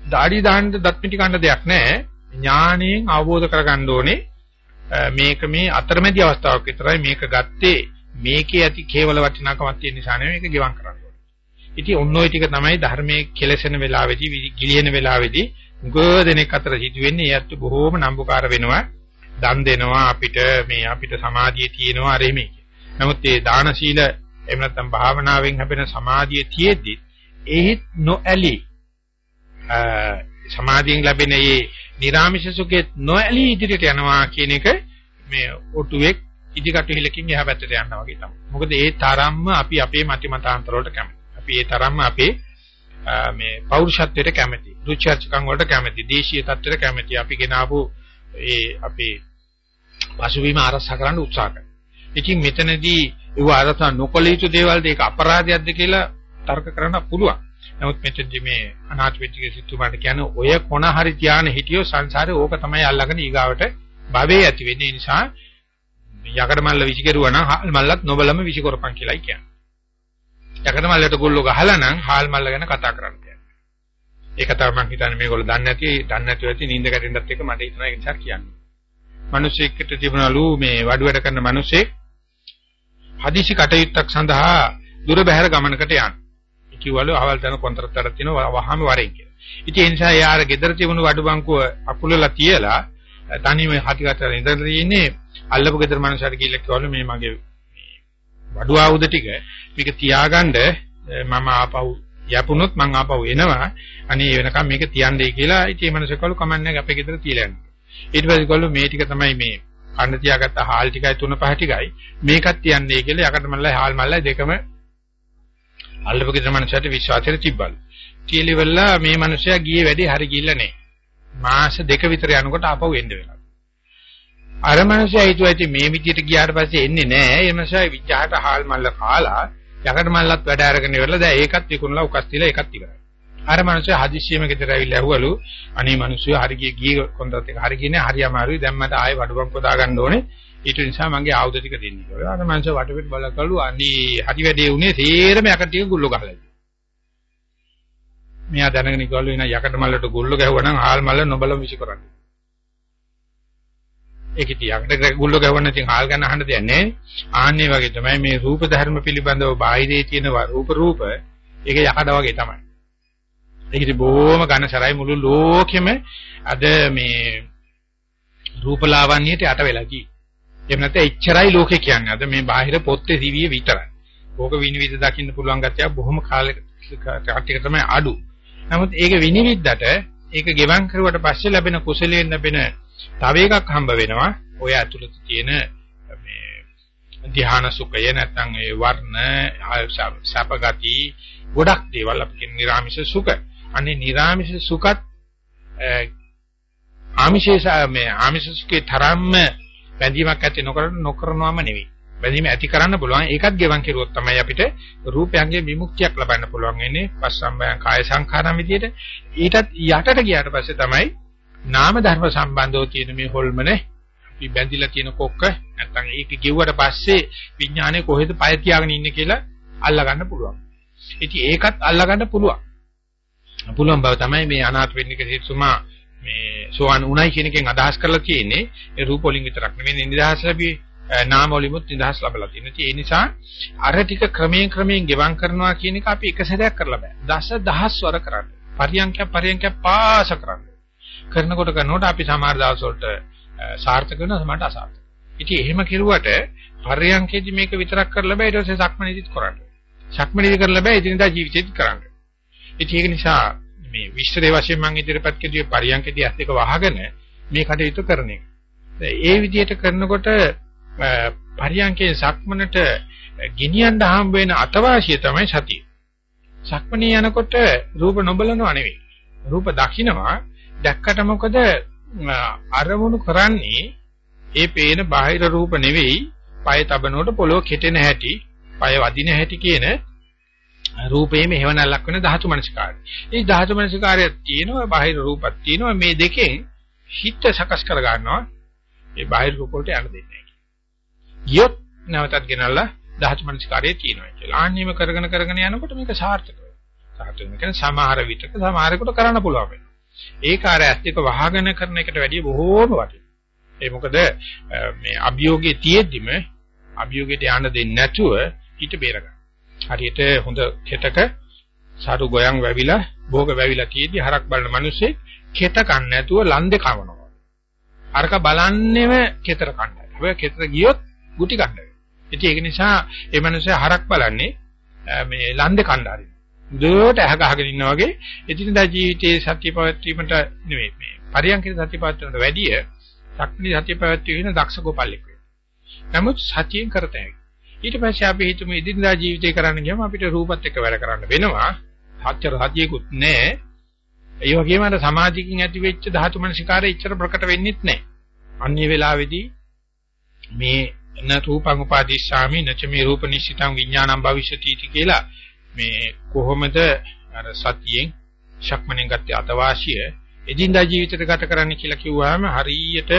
দাড়ි දාන්න දත් පිටි කන්න දෙයක් නැහැ. ඥාණයෙන් අවබෝධ කරගන්න ඕනේ. මේක මේ අතරමැදි අවස්ථාවක් විතරයි මේක ගත්තේ මේකේ ඇති කේවල වටිනාකමක් තියෙන නිසා නෙවෙයි මේක ගිවම් කරන්න ඕනේ. ඉතින් ඔන්න ඔය ටික තමයි ධර්මයේ කෙලසෙන වෙලාවේදී ගිලින වෙලාවේදී ගොඩනෙක් අතර සිදුවෙන්නේ ඒත් බොහෝම නම්බුකාර වෙනවා. දන් දෙනවා අපිට මේ අපිට සමාධිය තියෙනවා අර මේ. නමුත් මේ දාන සීල එහෙම නැත්නම් භාවනාවෙන් හැපෙන සමාධිය තියෙද්දි එහි නොඇලී සමාධියෙන් ලැබෙන මේ නිර්ාමිෂ සුඛේ නොඇලී ඉදිරියට යනවා කියන එක මේ ඔටුවෙක් ඉදිකට හිලකින් එහා පැත්තට යනවා වගේ තමයි. මොකද ඒ තරම්ම අපි අපේ මති මතාන්තර වලට කැමති. අපි ඒ තරම්ම අපේ මේ පෞරුෂත්වයට කැමති. රුචර්චකම් වලට කැමති. දේශීය තත්ත්වයට කැමති. අපි ගෙනාවු ඒ අපේ පසුබිම ආරක්ෂා කරන්න උත්සාහ කරනවා. ඉතින් මෙතනදී ඒව ආරක්ෂා නොකළ යුතු දේවල්ද ඒක අපරාධයක්ද කියලා තර්ක කරන්න පුළුවන්. නමුත් මෙතනදී මේ අනාථ වෙච්ච සිතුමාට කියන්නේ ඔය කොන හරි ධානය හිටියෝ සංසාරේ ඕක තමයි අල්ලගෙන ඊගාවට භවයේ ඇති වෙන්නේ. ඒ නිසා යකඩ මල්ල විසිකරුවා නම් හාල් මල්ලත් නොබලම විසිකරපන් කියලායි කියන්නේ. යකඩ මල්ලට ගොල්ලෝ ගහලා නම් හාල් මල්ල ගැන කතා කරන්න කියන්නේ. ඒක තමයි මම හිතන්නේ මේගොල්ලෝ දන්නේ නැති දන්නේ නැතුව ඇති නිින්ද ගැටෙන්නත් එක මට හිතනවා ඒ නිසා කියන්නේ. මිනිස්සෙක්ට තිබුණලු මේ වඩු වැඩ කරන මිනිස්සෙක් හදිසි කටයුත්තක් සඳහා දුර බැහැර ගමනකට යන්න. කිව්වලු අවල් තන කොන්ත්‍රාත්තයක් තියෙනවා වහාම වරෙන් කියලා. ඉතින් ඒ නිසා යාර ගෙදර තිබුණු වඩු බංකුව අකුලලා තියලා තනියම හතිගතර ඉඳලා ඉන්නේ අල්ලපු ගෙදර මනුස්සයට කියලා කිව්වලු මේ මගේ වඩු ආයුධ ටික මේක තියාගන්න මම ආපහු යපුනොත් මං ආපහු එනවා අනේ වෙනකම් මේක තියන්නයි කියලා ඉතින් මේ මනුස්සය කළු කමන්නේ අපේ ගෙදර තියලා යන්න. ඊට පස්සේ කළු මේ ටික තමයි මේ කන්න තියාගත්ත හාල් ටිකයි තුන පහ ටිකයි මේකත් තියන්නේ කියලා යකට මල්ලයි හාල් මල්ලයි දෙකම අල්ලපු ගෙදර මනුස්සයට විශ්වාසයට තිබ්බලු. කීලිවලා මේ මනුස්සයා ගියේ වැඩි හරි ගිල්ල නැහැ. මාස දෙක විතර යනකොට ආපහු එන්න වෙනවා. අර මනුස්සයා හිතුවා ඉතින් මේ විදියට ගියාට පස්සේ එන්නේ නැහැ. ඒ මනුස්සයා විජහට හාල් මල්ල කාලා යකඩ මල්ලත් වැඩ අරගෙන ඉවරලා දැන් ඒකත් විකුණලා උකස් තියලා ඒකත් ඉවරයි. අර මනුස්සයා හදිස්සියෙම ගෙදර ඇවිල්ලා ඇහුවලු අනේ මනුස්සයා හරි ගියේ ගිය කොන්දත් එක හරි ගියේ හරි අමාරුයි දැන් මට ආයෙ වඩුවක් පොදා ගන්න ඕනේ. ඊට නිසා මගේ ආයුධ ටික දෙන්න කියලා. අර මනුස්සයා වටපිට බලකලු අනේ හරි වැඩේ උනේ තේරම යකඩ ටික ගුල්ල ගහලා. මෙයා දැනගෙන ඉගල්ලු එන යකඩ මල්ලට ගුල්ල ගැහුවා නම් හාල් මල්ල නොබලම විසි කරන්නේ. ඒක ඉතින් ගුල්ල ගවන්න ඉතින් හාල් ගන්න අහන්න දෙයක් නැහැ. ආන්නේ වගේ තමයි මේ රූප ධර්ම පිළිබඳව බාහිරේ තියෙන රූප රූප ඒක යකඩ වගේ තමයි. ඒක ඉතින් බොහොම ඝනසරයි මුළු ලෝකෙම අද මේ රූපලාවන්‍යයට යට වෙලා ගියේ. එහෙම නැත්නම් එච්චරයි ලෝකේ කියන්නේ. අද මේ බාහිර පොත්තේ දිවිය විතරයි. ඕක විනිවිද දකින්න පුළුවන් ගැතිය බොහොම කාලයක කට්ටියක තමයි අඩු. නමුත් ඒක විනිවිදට ඒක ගෙවම් කරුවට පස්සේ ලැබෙන කුසලයෙන් ලැබෙන තව එකක් හම්බ වෙනවා. ඔය ඇතුළත තියෙන මේ ධ්‍යාන සුඛය නැත්නම් ඒ වර්ණ සපගති ගොඩක් දේවල් අපි කියන නිර්ාමිෂ සුඛ. අනේ නිර්ාමිෂ සුඛත් ආමිෂේ මේ ආමිෂ සුඛේ තරම්ම බැඳීමක් ඇති නොකර නොකරනවම නෙවෙයි. බැඳීම ඇති කරන්න පුළුවන්. ඒකත් ගෙවන් කෙරුවොත් තමයි අපිට රූපයන්ගේ විමුක්තියක් ලබන්න පුළුවන් වෙන්නේ. පස්සම්බයං කාය සංඛාරම් විදියට. ඊටත් යටට ගියාට පස්සේ තමයි නාම ධර්ම සම්බන්ධව තියෙන මේ හොල්මනේ අපි බැඳිලා තියෙන කොක්ක නැත්තම් ඒක ගෙව්වට පස්සේ විඥානය කොහෙද පය තියාගෙන ඉන්නේ කියලා අල්ලගන්න පුළුවන්. ඉතින් ඒකත් අල්ලගන්න පුළුවන්. පුළුවන් බව තමයි මේ අනාථ වෙන්නේ කිසිතුමා මේ සෝවන් උණයි කියන එකෙන් අදහස් කරලා තියෙන්නේ ඒ රූප වලින් විතරක් නෙවෙයි නිදහස් ලැබී නාම වලිමුත් නිදහස් ලැබලා තියෙනවා. ඒ නිසා අර ටික ක්‍රමයෙන් ක්‍රමයෙන් ගෙවම් කරනවා කියන එක අපි එක සැරයක් කරලා බෑ. දස දහස් වර කරන්න. පරියන්ක පරියන්ක පාස කරන්න. කරනකොට කරනකොට අපි සමහර දවස් වලට සාර්ථක වෙනවා සමහරට අසාර්ථක. ඉතින් එහෙම කෙරුවට පරියන්කේදී මේක විතරක් කරලා බෑ ඊට පස්සේ සක්මණේදීත් කරන්න. සක්මණේදී කරලා බෑ ඉදිනදා ජීවිතේත් කරන්න. ඉතින් ඒක නිසා මේ විස්තරේ වශයෙන් මම ඉදිරිපත් කෙරුවේ පරියන්කේදී ඇස් දෙක වහගෙන මේ කටයුතු කරන එක. ඒ විදිහට කරනකොට පරියන්කේ සක්මනට ගෙනියන්න හම්බ වෙන අතවාසිය තමයි සතිය. සක්මනේ යනකොට රූප නොබලනව නෙවෙයි. රූප දකින්නවා දැක්කට මොකද අරමුණු කරන්නේ ඒ පේන බාහිර රූප නෙවෙයි පය තබනකොට පොළොව කෙටෙන හැටි පය වදින හැටි කියන රූපේම හේවණල්ලක් වෙන ධාතු මනසිකාරය. මේ ධාතු මනසිකාරය තියෙනවා බාහිර රූපක් තියෙනවා මේ දෙකෙන් හිත සකස් කර ගන්නවා. මේ බාහිර රූප වලට යන්න දෙන්නේ නැහැ. ගියොත් නැවතත් ගෙනල්ලා ධාතු මනසිකාරය තියෙනවා කියලා. ආන්නීම කරගෙන කරගෙන යනකොට මේක සාර්ථක වෙනවා. සාර්ථක වෙන කියන්නේ සමහර විටක සමහරකට කරන්න පුළුවන් වෙනවා. ඒක අර ඇස් දෙක වහගෙන කරන එකට වැඩිය බොහෝම වටිනවා. ඒ මොකද මේ අභියෝගයේ තියෙද්දිම අභියෝගයට යන්න දෙන්නේ නැතුව හිත බේරගන්න. හරියට හොඳ කෙටක සාරු ගොයන් වැවිලා භෝග වැවිලා තියෙද්දි හරක් බලන මිනිස්සේ කෙට කන්න නැතුව ලන්දේ කවනවා. අරක බලන්නේම කෙතර කන්නයි. හැබැයි කෙතර ගියොත් ගුටි කන්න වෙනවා. ඉතින් ඒක නිසා ඒ මිනිස්සේ හරක් බලන්නේ මේ ලන්දේ කන්න හරි. දුවට ඇහ ගහගෙන ඉන්නා වගේ එදිනදා ජීවිතයේ සත්‍ය පවත්වීමට නෙවෙයි මේ පරියන්කේ සත්‍ය පවත්වන්නට වැඩිය සක්මණේ සත්‍ය පවත්වීම දක්ෂ ගෝපල්ලෙක් වෙනවා. නමුත් සතියෙන් කරතයි. ඊට පස්සේ අපි හිතමු එදිනදා ජීවිතේ කරන්න ගියම අපිට රූපත් එක්ක වැඩ කරන්න වෙනවා. සත්‍ය රාජ්‍යකුත් නැහැ. ඒ වගේම අර සමාධියකින් ඇති වෙච්ච ධාතු මනසිකාරය ඉච්ඡර ප්‍රකට වෙන්නෙත් නැහැ. අන්‍ය වෙලාවේදී මේ න රූපං උපාදිස්සාමි නච මේ රූප නිශ්චිතං විඥානං භවිෂති කියලා මේ කොහොමද අර සතියෙන් ශක්මණෙන් ගත්ත අතවාසිය එදින්දා ජීවිතයට ගත කරන්න කියලා කිව්වහම හරියට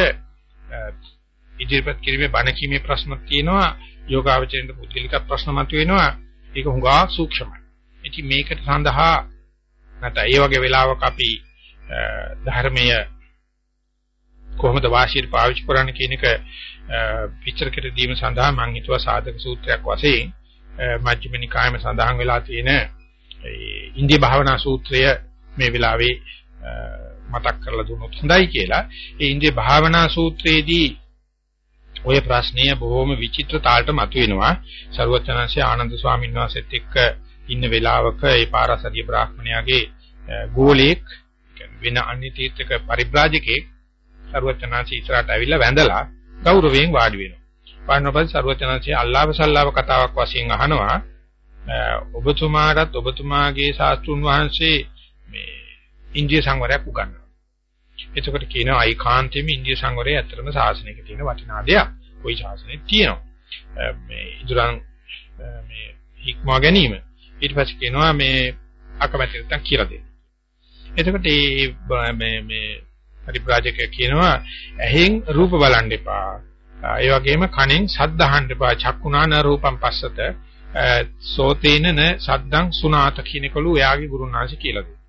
ඉදිරිපත් කිරීමේ බණ කීමේ ප්‍රශ්නක් තියෙනවා යෝගාවචරයෙන් පුද්ගලික ප්‍රශ්න මතුවෙනවා ඒක හුඟා සූක්ෂමයි. ඉතින් මේකට සඳහා නැත්නම් ඒ වගේ වෙලාවක අපි ධර්මයේ කොහොමද වාසියට පාවිච්චි කරන්න කියන එක විචාර කර දීම සඳහා මම හිතුවා සාධක සූත්‍රයක් වශයෙන් මජ්ක්‍ධිම නිකායම සඳහන් වෙලා තියෙන ඉන්දිය භාවනා සූත්‍රය මේ වෙලාවේ මතක් කරලා දුන්නොත් හොඳයි කියලා. ඒ ඉන්දිය භාවනා සූත්‍රයේදී ඔය ප්‍රශ්නය බොහොම විචිත්‍ර තාලට මතුවෙනවා. සරුවචනංශය ආනන්ද ස්වාමීන් වහන්සේත් එක්ක ඉන්න වෙලාවක ඒ පාරසරිය බ්‍රාහ්මණයාගේ ගෝලීක් වෙන අන්‍ය තීර්ථක පරිබ්‍රාජකෙක් සරුවචනංශය ඉස්සරහට ඇවිල්ලා වැඳලා ගෞරවයෙන් වාඩි වෙනවා. වාඩිවෙනකොට සරුවචනංශය අල්ලාහ සල්ලාව කතාවක් වශයෙන් අහනවා ඔබතුමාටත් ඔබතුමාගේ ශාස්ත්‍රුන් වහන්සේ මේ ඉන්දිය සංවරයක් උගන්වනවා. එතකොට කියනවා අයිකාන්තෙම ඉන්දිය සංවරය ඇත්තටම ශාසනයක තියෙන වටිනා දෙයක්. ওই ශාසනයේ තියෙනවා. මේ ඉදurang මේ හික්මවා ගැනීම. ඊට පස්සේ කියනවා මේ අකමැති නැත්තම් කියලා දෙන්න. එතකොට මේ මේ පරිබ්‍රාජකය කියනවා ඇහෙන් රූප බලන්න එපා. ඒ වගේම කනෙන් ශබ්ද අහන්න එපා. චක්කුණාන රූපම් පස්සත සෝතේන න සද්දං සුනාත කියනකලු එයාගේ ගුරුනාංශ කියලා දෙනවා.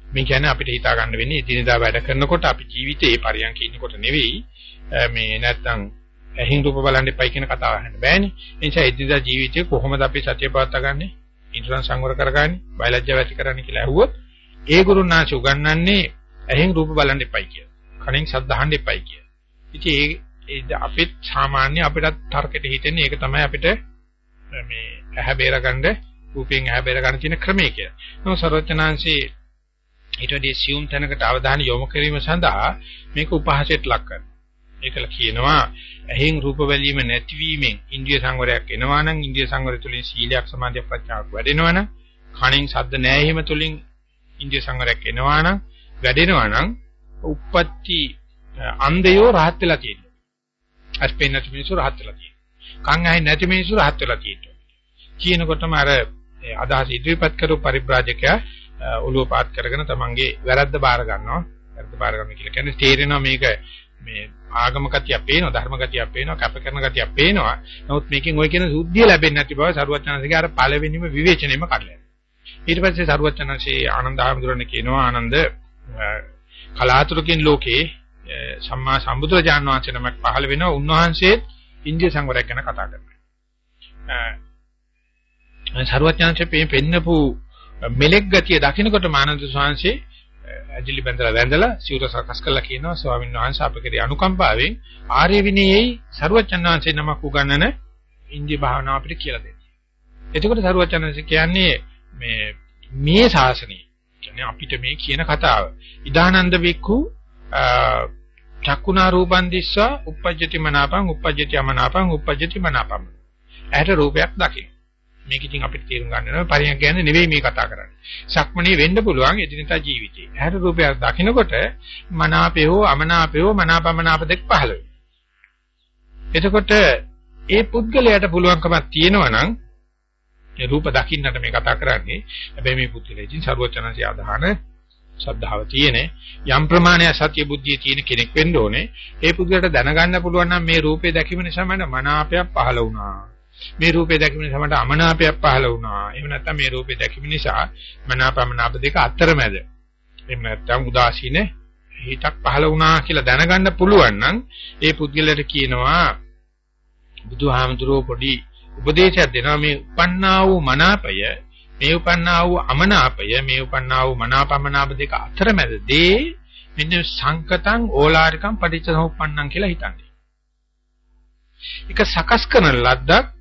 මේ කියන්නේ අපිට හිතා ගන්න වෙන්නේ එදිනෙදා වැඩ කරනකොට අපි ජීවිතේ පරියන්ක ඉන්නකොට නෙවෙයි මේ නැත්තම් ඇහින් රූප බලන්න එපයි කියන කතාව අහන්න බෑනේ. ඒ නිසා එදිනෙදා ජීවිතේ කොහොමද අපි සත්‍ය පවත්වාගන්නේ? ඉන්ද්‍රයන් සංවර කරගන්නේ, බයලජ්ජා වැටි කරන්නේ කියලා ඇහුවොත් ඒ ගුරුනාච උගන්වන්නේ ඇහින් රූප බලන්න එපයි කියලා. කනෙන් ශබ්ද අහන්න එපයි කියලා. ඉතින් ඒ අපිට සාමාන්‍ය අපිට තර්කෙට හිතෙන්නේ ඒක තමයි අපිට මේ ඇහැ බේරගන්න රූපයෙන් ඇහැ බේරගන්න තියෙන ක්‍රමය කියලා. නමුත් සර්වඥාන්සේ ඊට වඩා සියුම් තැනකට අවධානය යොමු කිරීම සඳහා මේක උපහාසයට ලක් කරනවා. ඒකල කියනවා ඇහෙන් රූප බැලීම නැතිවීමෙන් ඉන්ද්‍රිය සංවරයක් එනවා නම් ඉන්ද්‍රිය සංවරය තුළින් සීලයක් සමාධිය ප්‍රඥාවක් වැඩෙනවා නම් කණෙන් ශබ්ද නැහැීම තුළින් ඉන්ද්‍රිය සංවරයක් එනවා නම් වැඩෙනවා නම් උප්පත්ති අන්දයෝ රහත් වෙලා තියෙනවා. අස්පෙන් නැති මිනිස්සු රහත් වෙලා තියෙනවා. කන් ඇහි නැති මිනිස්සු රහත් වෙලා තියෙනවා. කියනකොටම අර අදහස ඉදිරිපත් කරපු පරිබ්‍රාජකයා ඔළුව පාත් කරගෙන තමන්ගේ වැරද්ද බාර ගන්නවා. වැරද්ද බාර ගන්න කියලා කියන්නේ තේරෙනවා මේක මේ ආගම ගතියක් පේනවා ධර්ම ගතියක් පේනවා කැප කරන ගතියක් පේනවා. නමුත් මේකෙන් ওই කියන සුද්ධිය ලැබෙන්නේ නැති බව සරුවචනන්සේගේ අර පළවෙනිම විවේචනයම කඩලා ඊට පස්සේ සරුවචනන්සේ ආනන්ද ආමඳුරණ කියනවා ආනන්ද කලාතුරකින් ලෝකේ සම්මා සම්බුදුරජාන් වහන්සේ නමක් පහළ වෙනවා උන්වහන්සේ ඉන්දිය සංවරයක් ගැන කතා කරනවා. සරුවචනන්සේ පෙන්නපු මෙලෙක් ගතිය දකින්නකොට මානන්ද ස්වාමීන්සේ ඇජිලි බඳලා වැඳලා සිවුර සකස් කළා කියනවා ස්වාමීන් වහන්සේ අපේ අනුකම්පාවෙන් ආර්ය විනයෙහි සරුවචන් වහන්සේ නමක් උගන්වන ඉන්දිය භාවනාව අපිට කියලා දෙන්නේ. එතකොට සරුවචන් කියන්නේ මේ මේ ශාසනය කියන්නේ අපිට මේ කියන කතාව. ඉදානන්ද වික්ඛු චක්කුණා රූපං දිස්සා uppajjati මනාපං uppajjati අමනාපං uppajjati මනාපං. ඇහැට රූපයක් දකින්න. මේක ඉතින් අපිට තේරුම් ගන්න වෙනවා පරියන්ක කියන්නේ නෙවෙයි මේ කතා කරන්නේ. සක්මණේ වෙන්න පුළුවන් එදිනදා ජීවිතේ. ඇහැට රූපයක් දකිනකොට මනාපේ හෝ අමනාපේ හෝ මනාපමනාප දෙක පහළ එතකොට ඒ පුද්ගලයාට පුළුවන්කමක් තියෙනවා නම් ඒ රූප දකින්නට මේ කතා කරන්නේ. හැබැයි මේ පුද්ගලයා ඉතින් ਸਰවචනසි ආධාන ශ්‍රද්ධාව තියෙන යම් ප්‍රමාණයක් සත්‍ය බුද්ධිය තියෙන කෙනෙක් වෙන්න ඕනේ. ඒ පුද්ගලයාට දැනගන්න පුළුවන් නම් මේ රූපේ දැකීම නිසා මට මනාපයක් පහළ වුණා. මේ රූපේ දැකීම නිසා මට අමනාපයක් පහළ වුණා. එහෙම නැත්නම් මේ රූපේ දැකීම නිසා මනාපමනාප දෙක අතරමැද. එහෙම නැත්නම් උදාසීන හිතක් පහළ වුණා කියලා දැනගන්න පුළුවන් නම් ඒ පුද්ගලයාට කියනවා බුදුහාමුදුරුවෝ පොඩි උපදේශයක් දෙනවා මේ උපන්නා වූ මනාපය මේ උපන්නා වූ අමනාපය මේ උපන්නා වූ මනාපමනාප දෙක අතරමැදදී මෙන්න සංකතං ඕලාරිකං පටිච්චසමුප්පන්නං කියලා හිතන්නේ. ඒක සකස් කරන ලද්දක්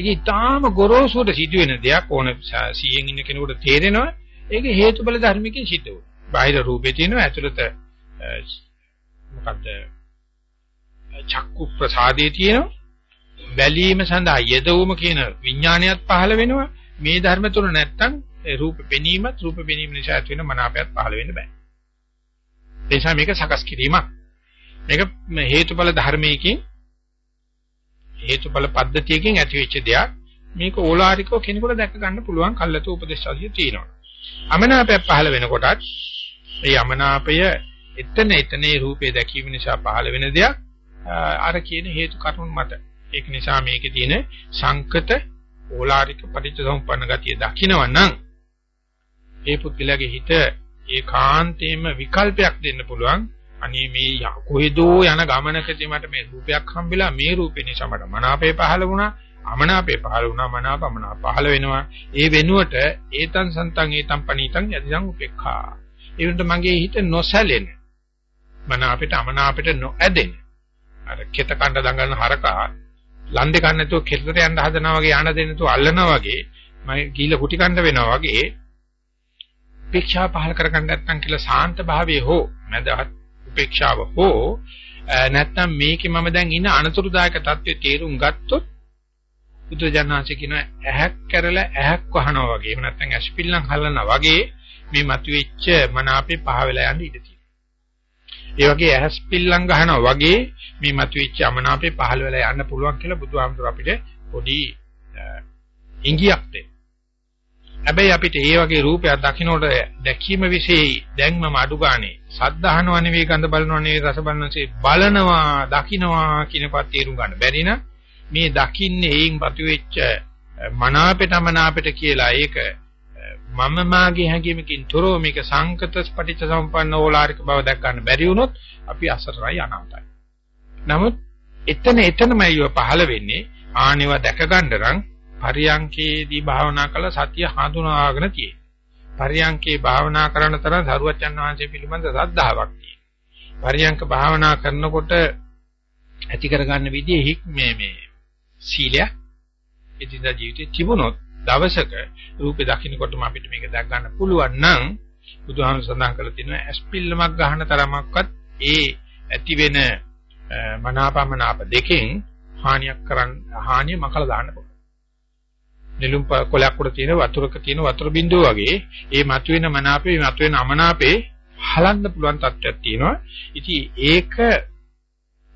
ඒක ඊටාම ගොරෝසුට සිදුවෙන දෙයක් ඕන 100න් ඉන්න කෙනෙකුට තේරෙනවා. ඒක හේතුඵල ධර්මකින් සිද්ධ වෙනවා. බාහිර රූපේ තියෙනවා ඇතුළත මොකද්ද? චක්කු ප්‍රසාදේ තියෙනවා. බැලීම සඳහා යෙදවුම කියන විඥානයත් පහළ වෙනවා. මේ ධර්ම තුන නැත්තම් රූප පෙනීමත් රූප පෙනීම නිසා ඇති වෙන මනාපයත් පහළ වෙන්න බෑ. ඒ නිසා මේක සකස් කිරීමක්. මේක හේතුඵල ධර්මයකින් හේතුඵල පද්ධතියකින් ඇතිවෙච්ච දෙයක්. මේක ඕලාරිකව කෙනෙකුට දැක ගන්න පුළුවන් කල්ලාතු උපදේශාලිය තියෙනවා. අමනාපය පහළ වෙනකොටත් ඒ අමනාපය එතන එතනේ රූපේ දැකීම නිසා පහළ වෙන දෙයක් අර කියන හේතු කරුණු මත. ඒක නිසා මේකේ තියෙන සංකත ඕලාරික පටිච්චසමුප්පන්න ගතිය දකිනවනම් ඒ පුද්ගලයාගේ හිත ඒකාන්තයෙන්ම විකල්පයක් දෙන්න පුළුවන් අනේ මේ කොහෙදෝ යන ගමනකදී මට මේ රූපයක් හම්බෙලා මේ රූපේ නිසා මට මනාපේ පහළ වුණා අමනාපේ පහළ වුණා මනාපමනා පහළ වෙනවා. ඒ වෙනුවට ඒතං සන්තං ඒතං පනීතං යදිදං උපේක්ඛා. ඒ වෙනට මගේ හිත නොසැලෙන මනාපෙට අමනාපෙට නොඇදෙන. අර කෙත කණ්ඩ දඟලන හරකා ලන්දේ කන්න නැතුව කෙතට යන්න හදනවා වගේ යන්න දෙන්න නැතුව අල්ලනවා වගේ මම ගිහිල්ලා කුටි කන්න වෙනවා වගේ උපේක්ෂා පහල කරගන්න නැත්නම් කියලා සාන්ත භාවයේ හෝ මදහත් උපේක්ෂාව හෝ නැත්නම් මේකේ මම දැන් ඉන්න අනතුරුදායක தත්ත්වයේ තේරුම් ගත්තොත් බුදුජානනාංශ කියන ඇහක් කරලා ඇහක් වහනවා වගේ එහෙම නැත්නම් ඇස්පිල්ලම් හලනවා වගේ මේ මතුවෙච්ච මනාපේ පහ වෙලා යන්න ඉඩ තියෙනවා. ඒ වගේ ඇස්පිල්ලම් ගහනවා වගේ මේ මතුවෙච්ච අමනාපේ පහළ වෙලා යන්න පුළුවන් කියලා බුදුහාමුදුර අපිට පොඩි ඉංගියක් දෙන්න. හැබැයි අපිට ඒ වගේ රූපයක් දකින්නට දැකීම વિશેයි දැන් මම අඩු ගානේ සද්ධාහනව නෙවෙයි ගඳ බලනව නෙවෙයි රස බලනසේ බලනවා දකින්නවා කියනපත් තේරුම් ගන්න. බැරි නම් මේ දකින්නේ එයින් පතුවෙච්ච මනාපෙට මනාපෙට කියලා ඒක මම මාගේ හැඟීමකින් තොරව මේක සංකත පටිච්ච සම්පන්න ඕලාරික බව දැක් ගන්න බැරි වුණොත් අපි අසරණයි අනාතයි. නමුත් එතන එතනමයි පහළ වෙන්නේ. ආනෙව දැක ගන්න නම් පරියංකේදී භාවනා කළ සතිය හඳුනාගෙන තියෙනවා. පරියංකේ භාවනා කරන තරම් සරුවච්චන් වහන්සේ පිළිබඳ ශ්‍රද්ධාවක් තියෙනවා. පරියංක භාවනා කරනකොට ඇති කරගන්න විදිය හික් මේ මේ සීලය එදිනදා ජීවිතේ තිබුණොත් දවසක රූපේ දකින්නකොටම අපිට මේක දැක් ගන්න පුළුවන් නම් බුදුහාම සඳහන් කරලා තියෙනවා ඇස්පිල්ලමක් ගන්න තරමක්වත් ඒ ඇති වෙන මනාපමනාප දෙකෙන් හානියක් කරන්න හානිය මකලා දාන්න පුළුවන්. නෙළුම් කොලයක් උඩ තියෙන වතුරක තියෙන වතුර බිඳුව වගේ ඒ මතුවෙන මනාපේ මතුවෙන අමනාපේ හලන්න පුළුවන් තත්ත්වයක් තියෙනවා. ඉතින් ඒක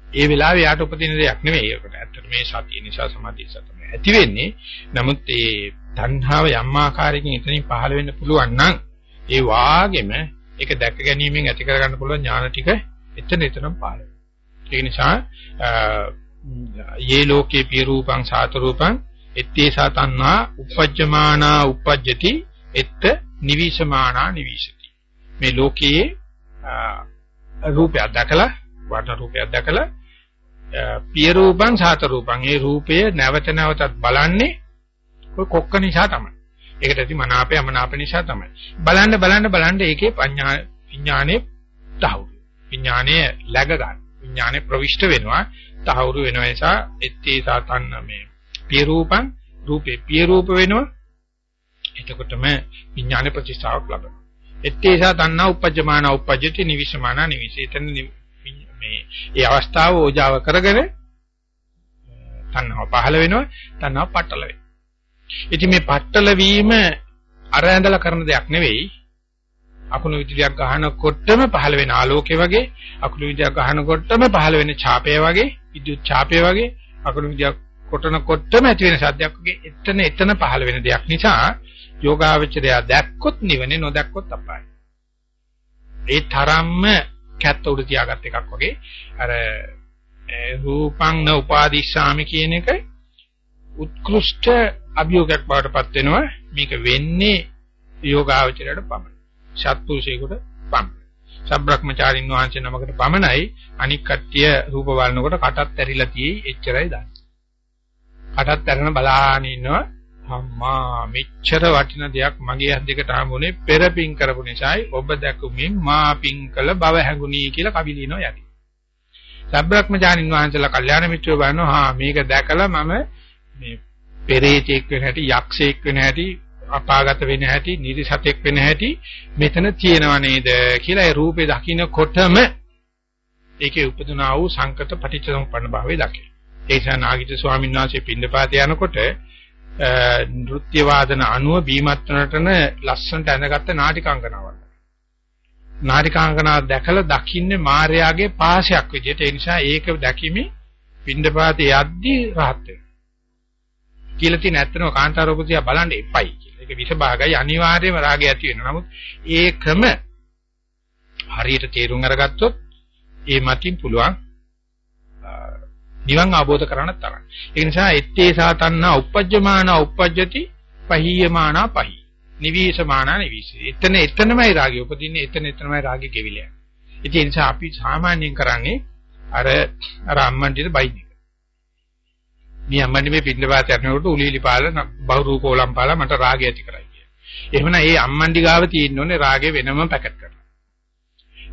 ඒ වෙලාවේ යාට උපදින දෙයක් නෙවෙයි. ඒකට ඇත්තට මේ සතිය නිසා සමාධිය නිසා තමයි ඇති වෙන්නේ. නමුත් ඒ තණ්හාව යම් ආකාරයකින් එතනින් පහළ වෙන්න පුළුවන් නම් ඒ වාගෙම ඒක දැක ගැනීමෙන් ඇති කරගන්න පුළුවන් ඥාන ටික එතන එතනම පහළ වෙනවා. ඒ නිසා යේ ලෝකේ පිය රූපං සාත රූපං එත්තේසා තණ්හා uppajjamaana uppajjati එත්ත නිවිසමානා නිවිසති මේ ලෝකයේ රූපය දැකලා වර්ණ රූපය දැකලා පිය රූපං සාත රූපං. ඒ රූපය නැවත නැවතත් බලන්නේ ඔය කොක්ක නිසා තමයි. ඒකට ඇති මනාපය අමනාප නිසා තමයි. බලන්න බලන්න බලන්න ඒකේ පඤ්ඤා විඥානේ තහවුරු. විඥානේ läග ගන්න. විඥානේ ප්‍රවිෂ්ඨ වෙනවා. තහවුරු වෙන නිසා එත්තේසා තණ්හ මේ පිය රූපං රූපේ පිය රූප වෙනවා. එතකොටම විඥාන ප්‍රතිස්ථාවක් ලබනවා. එත්තේසා තණ්හා උපජ්ජමාන උපජ්ජති නිවිසමාන නිවිසේතන මේ ඒ අවස්ථාව ඕජාව කරගෙන තණ්හාව පහළ වෙනවා තණ්හාව පටල වෙනවා. ඉතින් මේ පටල වීම අර ඇඳලා කරන දෙයක් නෙවෙයි. අකුණු විදුලියක් ගහනකොටම පහළ වෙන ආලෝකය වගේ අකුණු විදුලියක් ගහනකොටම පහළ වෙන ඡාපය වගේ විද්‍යුත් ඡාපය වගේ අකුණු විදුලියක් කොටනකොටම ඇති වෙන සද්දයක් වගේ එතන එතන පහළ වෙන දෙයක් නිසා යෝගාවචරය දැක්කොත් නිවනේ නොදැක්කොත් අපායයි. ඒ තරම්ම කැත්ත උඩ තියාගත් එකක් වගේ අර රූපං න උපාදිශාමි කියන එක උත්කෘෂ්ඨ අභියෝගයක් බවට පත් වෙනවා මේක වෙන්නේ යෝගාවචරයට පමණයි. සත්පුරුෂයෙකුට පමණයි. සබ්‍රක්‍මචාරින් වහන්සේ නමකට පමණයි අනික් කට්ටිය රූප බලනකොට කටත් ඇරිලා තියෙයි එච්චරයි දන්නේ. කටත් අරගෙන බලාගෙන ඉන්නවා අම්මා මෙච්චර වටින දෙයක් මගේ හත් දෙකට හමුනේ පෙරපින් කරපු නිසායි ඔබ දැකුමින් මා පින් කළ බව හැඟුණී කියලා කවි ලියනවා යටි. සබ්‍රක්‍මජානින් වහන්සේලා කල්යාණ මිත්‍රයෝ බලනවා හා මේක දැකලා මම මේ පෙරේතෙක් වෙන හැටි, යක්ෂයෙක් වෙන හැටි, අපාගත වෙන හැටි, නිරිසතෙක් වෙන හැටි මෙතන තියෙනව නේද කියලා ඒ රූපේ දකින්නකොටම ඒකේ උපදනා වූ සංකත පටිච්චසමුප්පන්න භාවය දකින. ඒ නිසා නාගිත ස්වාමීන් වහන්සේ පින්නපාත යනකොට නෘත්‍ය වාදන අනුව බීමත් වනටන ලස්සනට ඇඳගත්ත නාටිකාංගනාවක්. නාටිකාංගනාව දැකලා දකින්නේ මාර්යාගේ පාසයක් විදිහට. ඒ නිසා ඒක දැකීමේ පින්නපාත යද්දී rahat වෙනවා. කියලා තියෙන ඇත්තම කාන්තාරෝපතිය බලන්න එපයි කියලා. ඒක විෂ භාගයි අනිවාර්යයෙන්ම රාගය ඇති වෙනවා. නමුත් ඒකම හරියට තේරුම් අරගත්තොත් ඒ මතින් පුළුවන් නිවන් අවබෝධ කරගන්න තරම්. ඒ නිසා ettේ සාතන්නා uppajjamana uppajjati පහීයමාන පහී. නිවීසමාන නිවීසි. එතන එතනමයි රාගය උපදින්නේ එතන එතනමයි රාගය ගෙවිලා. ඉතින් ඒ නිසා අපි සාමාන්‍යයෙන් කරන්නේ අර අර අම්මන්ටිට බයින් එක. මේ අම්මන්ටි මේ පින්නපාත යනකොට උලීලි පාල බහුරූ කෝලම් පාලා මට රාගය ඇති කරයි කිය. එහෙමනම් ඒ අම්මන්ටි ගාව තියෙන්න ඕනේ රාගය වෙනම පැකට් කරලා.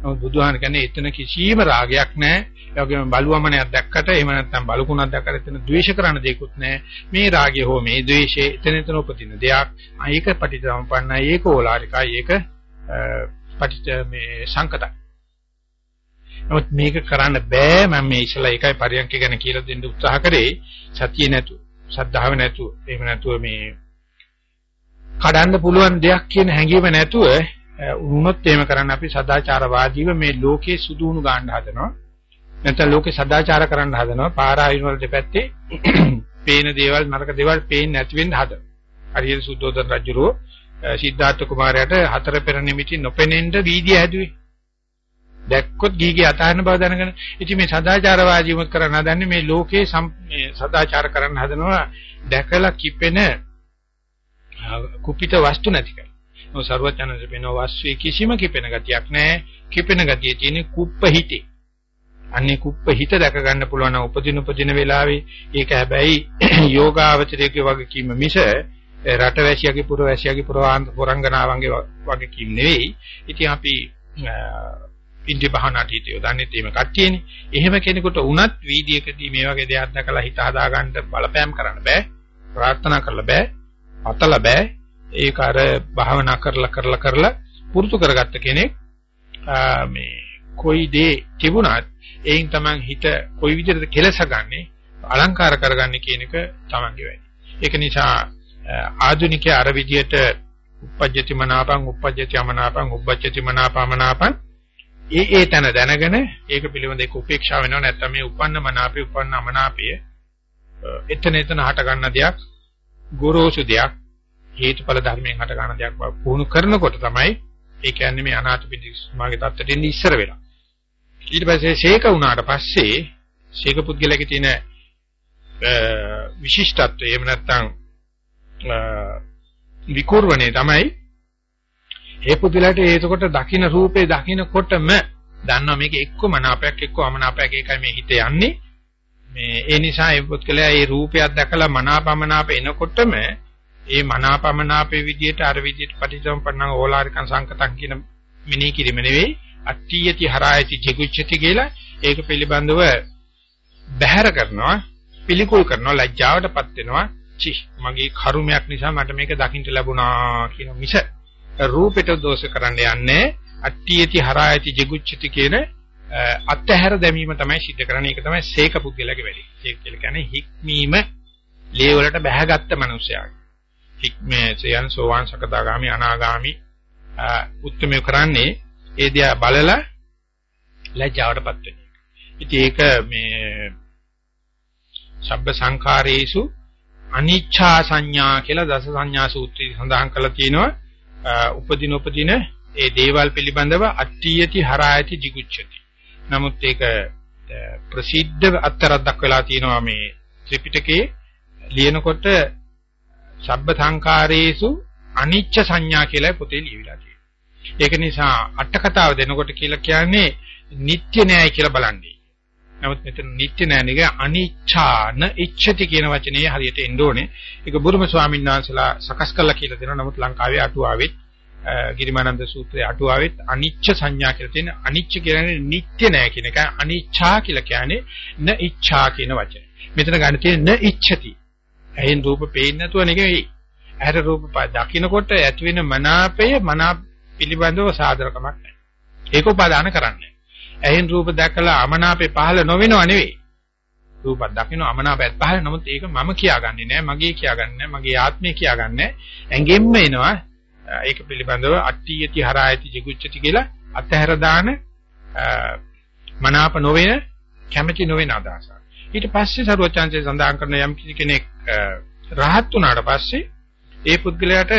නමුත් බුදුහාම කියන්නේ එතන කිසිම රාගයක් නැහැ. ඒ වගේම බලුවමනයක් දැක්කට එහෙම නැත්නම් බලුකුණක් දැක්කට එතන ද්වේෂ කරන්න දෙයක්වත් නැහැ. මේ රාගය හෝ මේ ද්වේෂය එතන එතන උපදින දෙයක්. ඒක පටිච්චසමුප්පන්නයි ඒක ඕලාරිකයි ඒක පටිච්ච මේ සංකතයි. නමුත් මේක කරන්න බෑ මම මේ ඉස්සලා ඒකයි පරියන්ක ගැන කියලා දෙන්න උත්සාහ කරේ සතිය නැතුව සද්ධාව නැතුව එහෙම නැතුව මේ කඩන්න පුළුවන් දෙයක් කියන හැඟීම නැතුව වුණොත් එහෙම කරන්න අපි සදාචාරවාදීව මේ ලෝකේ සුදුහුණු ගන්න හදනවා. නැත්නම් ලෝකේ සදාචාර කරන්න හදනවා. පාරායින් වල දෙපැත්තේ පේන දේවල් නරක දේවල් පේන්නේ නැති වෙන්න හදනවා. හරියට සුද්ධෝදන රජුරෝ සිද්ධාර්ථ කුමාරයාට හතර පෙර නිමිති නොපෙනෙන්න වීදිය හැදුවේ. දැක්කොත් ගීගේ අතහරින බව දැනගෙන ඉතින් මේ සදාචාරවාදීමත් කරන්න හදන්නේ මේ ලෝකේ මේ සදාචාර කරන්න හදනවා දැකලා කිපෙන කුපිත වස්තු නැති කර. ඔය ਸਰවඥාන්සේ පෙන්වන වස්වේ කිසිම කිපෙන ගතියක් නැහැ. කිපෙන ගතිය තියෙන්නේ කුප්ප හිතේ. අන්නේ කුප්ප හිත දැක ගන්න පුළුවන් නම් උපදින උපදින වෙලාවේ ඒක හැබැයි යෝගාවචරයේ වගේ කීම මිස රටවැසියාගේ පුරවැසියාගේ පුරවාන් පුරංගනාවන්ගේ වගේ කීම් නෙවෙයි. ඉතින් අපි ඉන්ද්‍රිය භාවනාටි යොදන්නේ තේම කට්ටියනේ. එහෙම කෙනෙකුට වුණත් වීදියේකදී මේ වගේ දෙයක් දැකලා හිත හදාගන්න බලපෑම් කරන්න බෑ. ප්‍රාර්ථනා කරලා බෑ. අතල බෑ. ඒක අර භාවනා කරලා කරලා කරලා පුරුදු කරගත්ත කෙනෙක් මේ කොයි දේ තිබුණත් එයින් තමන් හිත කොයි විදිහටද කෙලසගන්නේ අලංකාර කරගන්නේ කියන එක තමන්ගේ වැඩි. ඒක නිසා ආධුනිකයා අර විදිහට uppajjati manapam uppajjati amanapam uppajjati manapamanapan ඒ ඒ තැන දැනගෙන ඒක පිළිබඳ ඒක උපේක්ෂා වෙනව නැත්නම් මේ උපන්න මනාපේ උපන්න අමනාපය එතන එතන හට ගන්න දෙයක් ගොරෝසු දෙයක් හේතුඵල ධර්මයෙන් හට ගන්න දෙයක් බව පුහුණු කරනකොට තමයි ඒ කියන්නේ මේ අනාථ පිටිස්මාගේ தත්තට එන්නේ ඉස්සර වෙලා. ඊට පස්සේ ශේක වුණාට පස්සේ ශේක පුද්ගලයාගේ තියෙන විශිෂ්ටත්වය එහෙම නැත්නම් විකෝර්වණේ තමයි ඒ පුදුලට ඒකට දකින්න රූපේ දකින්නකොටම දන්නවා මේක එක්ක මනාපයක් එක්ක අමනාපයක් ඒකයි මේ හිත යන්නේ මේ ඒ නිසා ඒ පුද්ගලයා ඒ රූපයක් දැකලා මනාපමනාප එනකොටම ඒ මනාපමනාපේ විදියට අර විදියට පටිච්චසමුප්පන්නං ඕලාරිකං සංකතං කියන මිනී කිරීම නෙවෙයි අට්ඨියති හරායති ජිගුච්ඡති කියලා ඒක පිළිබඳව බැහැර කරනවා පිළිකුල් කරනවා ලැජ්ජාවටපත් වෙනවා චි මගේ කර්මයක් නිසා මට මේක දකින්න ලැබුණා කියන මිස රූපෙට දෝෂ කරන්න යන්නේ අට්ඨියති හරායති ජිගුච්ඡති කියන අත්හැර දැමීම තමයි සිද්ධ කරන්නේ ඒක තමයි සීක පුද්ගලගේ වැඩි. ඒක කියලා කියන්නේ හික්මීම ලේ වලට බැහැගත්ත මනුස්සයාගේ. හික්මේ සයන් සෝවාන් සකදාගාමි අනාගාමි උත්මය කරන්නේ ඒ දිහා බලලා ලැජ්ජාවටපත් වෙන එක. ඉතින් ඒක මේ සබ්බ සංඛාරේසු අනිච්ඡා සංඥා කියලා දස සංඥා සූත්‍රයේ සඳහන් කරලා තියෙනවා. උපදින උපදින ඒ දේවල් පිළිබඳව අට්ඨියති හරායති jigucchati. නමුත් ඒක ප්‍රසිද්ධ අත්තරක් දක්වලා තියෙනවා මේ ත්‍රිපිටකයේ ලියනකොට සබ්බ සංඛාරේසු අනිච්ච සංඥා කියලා පොතේ ලියවිලා තියෙනවා. ඒක නිසා අට කතාව දෙනකොට කියලා කියන්නේ නිට්ටය නෑයි කියලා බලන්නේ. නමුත් මෙතන නිට්ටය නෑ නෙක අනිච්ඡාන ඉච්ඡති කියන වචනේ හරියට එන්න ඕනේ. ඒක බුරුම ස්වාමීන් වහන්සේලා සකස් කළා කියලා දෙනවා. නමුත් ලංකාවේ අටුවාවෙත් ගිරිමානන්ද සූත්‍රයේ අටුවාවෙත් අනිච්ච සංඥා කියලා තියෙන අනිච්ච කියන්නේ නිට්ටය නෑ කියන එක. අනිච්ඡා කියලා කියන්නේ න ඉච්ඡා කියන වචනේ. මෙතන ගන්න තියෙන්නේ න ඉච්ඡති. ඇහෙන් රූප පේන්නේ නැතුව නෙවෙයි. ඇහැට රූප දකින්නකොට ඇති වෙන මනාපය මනා පිළිබඳව සාධරකමක් නැහැ. ඒක උපාදාන කරන්නේ. ඇහෙන් රූප දැකලා අමනාපේ පහළ නොවෙනව නෙවෙයි. රූපක් දකින්න අමනාපයත් පහළ නමුත් ඒක මම කියාගන්නේ නැහැ, මගේ කියාගන්නේ නැහැ, මගේ ආත්මය කියාගන්නේ ඇඟෙන්න එනවා. ඒක පිළිබඳව අට්ටි යති හරායති jigucchati කියලා අතහැර දාන මනාප නොවන කැමැති නොවන අදහසක්. ඊට පස්සේ සරුවචාන්සේ සඳහන් කරන යම් කිසි කෙනෙක් රහත් වුණාට පස්සේ ඒ පුද්ගලයාට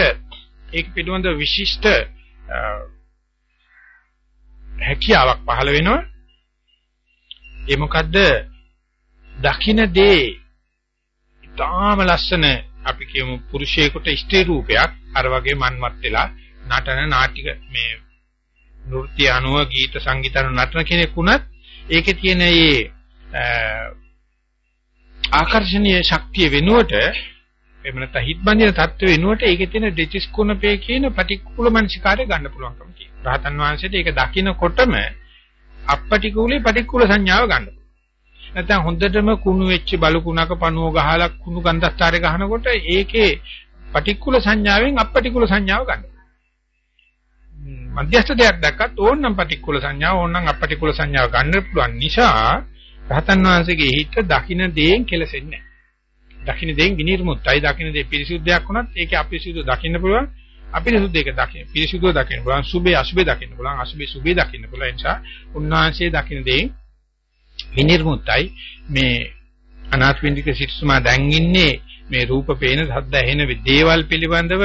ඒක පිළිබඳ විශිෂ්ට හැකියාවක් පහළ වෙනවා. ඒ මොකද්ද? දකින්න දේ ඊටාම ලස්සන අපි කියමු පුරුෂයෙකුට ස්ත්‍රී රූපයක් අර වගේ මන්වත් වෙලා නටන නාටික මේ නෘත්‍ය අනුව ගීත සංගීත අනුව නටන කෙනෙක් වුණත් ඒකේ තියෙන මේ ආකර්ෂණීය ශක්තිය වෙනුවට එහෙම නැත්නම් හිත් බඳින தත්ත්ව වෙනුවට ඒකේ තියෙන දෙතිස් කුණපේ කියන පටික්කුල මනසිකාරය ගන්න පුළුවන්කම තියෙනවා. රහතන් වහන්සේට ඒක දකිනකොටම අපටිකුලේ පටික්කුල සංඥාව ගන්න පුළුවන්. නැත්නම් හොඳටම කුණු වෙච්ච බලු කුණක පණුව ගහලා කුණු ගන්ධස්තරේ ගහනකොට ඒකේ පටික්කුල සංඥාවෙන් අපටිකුල සංඥාව ගන්න. මධ්‍යස්ථ දෙයක් දැක්කත් ඕනනම් පටික්කුල සංඥාව ඕනනම් අපටිකුල සංඥාව ගන්න පුළුවන් නිසා රහතන් වහන්සේගේ හිත දකින්න දේෙන් කෙලසෙන්නේ නැහැ. දකින්න දේෙන් විනිර්මුත්තයි දකින්න දේ පිරිසුද්ධයක් වුණත් ඒකේ අපිරිසුදු දකින්න පුළුවන්. අපිරිසුදු එක දකින්න පිරිසුදුව දකින්න පුළුවන්. සුභේ අසුභේ දකින්න පුළුවන්. අසුභේ සුභේ දකින්න පුළුවන්. ඒ නිසා උන්වහන්සේ දකින්න දේෙන් විනිර්මුත්තයි මේ අනාත්මික සිටුමා දැන් ඉන්නේ මේ රූප පේන සද්ද ඇහෙන දේවල් පිළිබඳව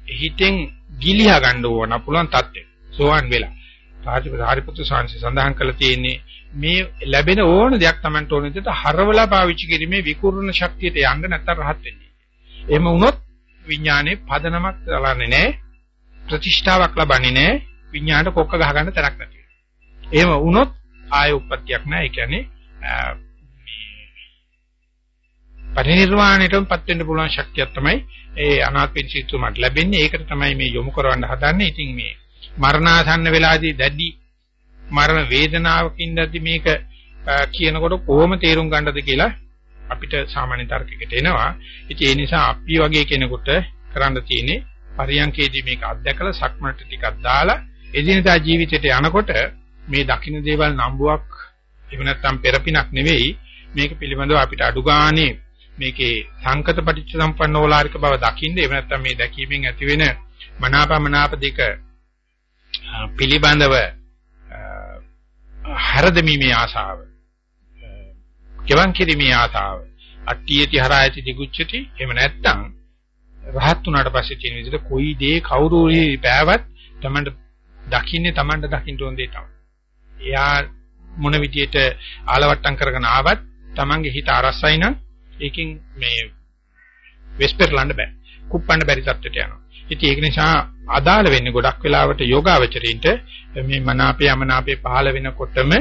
හිතෙන් ගිලිහා ගන්න ඕන පුළුවන් තත්ත්වය. සෝවන් වෙලා. සාරිපුත්‍ර සාංශي සඳහන් කළා තියෙන්නේ මේ ලැබෙන ඕන දෙයක් Tamanට ඕන විදිහට හරවලා පාවිච්චි කිරීමේ විකූර්ණ ශක්තියට යන්න නැත්තම් රහත් වෙන්නේ. එහෙම වුණොත් විඥානේ පදනමක් ලබන්නේ නැහැ. ප්‍රතිෂ්ඨාවක් ලබන්නේ නැහැ. විඥාණයට කොක්ක ගහ ගන්න තරක් නැති වෙනවා. එහෙම වුණොත් ආය උප්පත්තියක් නැහැ. ඒ කියන්නේ පරිනිර්වාණයටමපත් වෙන්න පුළුවන් ශක්තියක් තමයි ඒ අනාත්මික සිතුමට ලැබෙන්නේ. ඒකට තමයි මේ යොමු කරවන්න හදන්නේ. ඉතින් මේ මරණාසන්න වෙලාදී දැඩි මරණ වේදනාවකින් දැඩි මේක කියනකොට කොහොම තේරුම් ගන්නද කියලා අපිට සාමාන්‍ය තර්කයකට එනවා. ඉතින් ඒ නිසා අපි වගේ කෙනෙකුට කරන්න තියෙන්නේ පරියන්කේදී මේක අත්දැකලා සක්මනට ටිකක් දාලා එදිනදා ජීවිතයට යනකොට මේ දකින්න දේවල් නම්බුවක් එහෙම නැත්නම් පෙරපිනක් නෙවෙයි මේක පිළිබඳව අපිට අඩු ගානේ මේකේ සංකත පටිච්ච සම්පන්න ඕලාරික බව දකින්න එහෙම නැත්නම් මේ දැකීමෙන් ඇතිවෙන මනාපමනාප දෙක පිළිබඳව හරදමීමේ ආසාව කෙවන් කිරීමේ ආසාව අට්ටියති හරායති දිගුච්චති එහෙම නැත්නම් රහත් උනාට පස්සේ තියෙන විදිහට කොයි දේ කවුරු හරි පෑවත් තමන්ට දකින්නේ තමන්ට දකින්න ඕන දේ තමයි. එයා මොන විදියට ආලවට්ටම් කරගෙන ආවත් තමන්ගේ හිත අරසයි නම් ඒකෙන් මේ වෙස්පර්ලන්න බෑ. කුප්පන්න බැරි තත්ත්වයට යනවා. ඉතින් ඒක නිසා අදාළ වෙන්නේ ගොඩක් වෙලාවට යෝගාවචරින්ට මේ මනාපේ යමනාපේ පහළ වෙනකොටම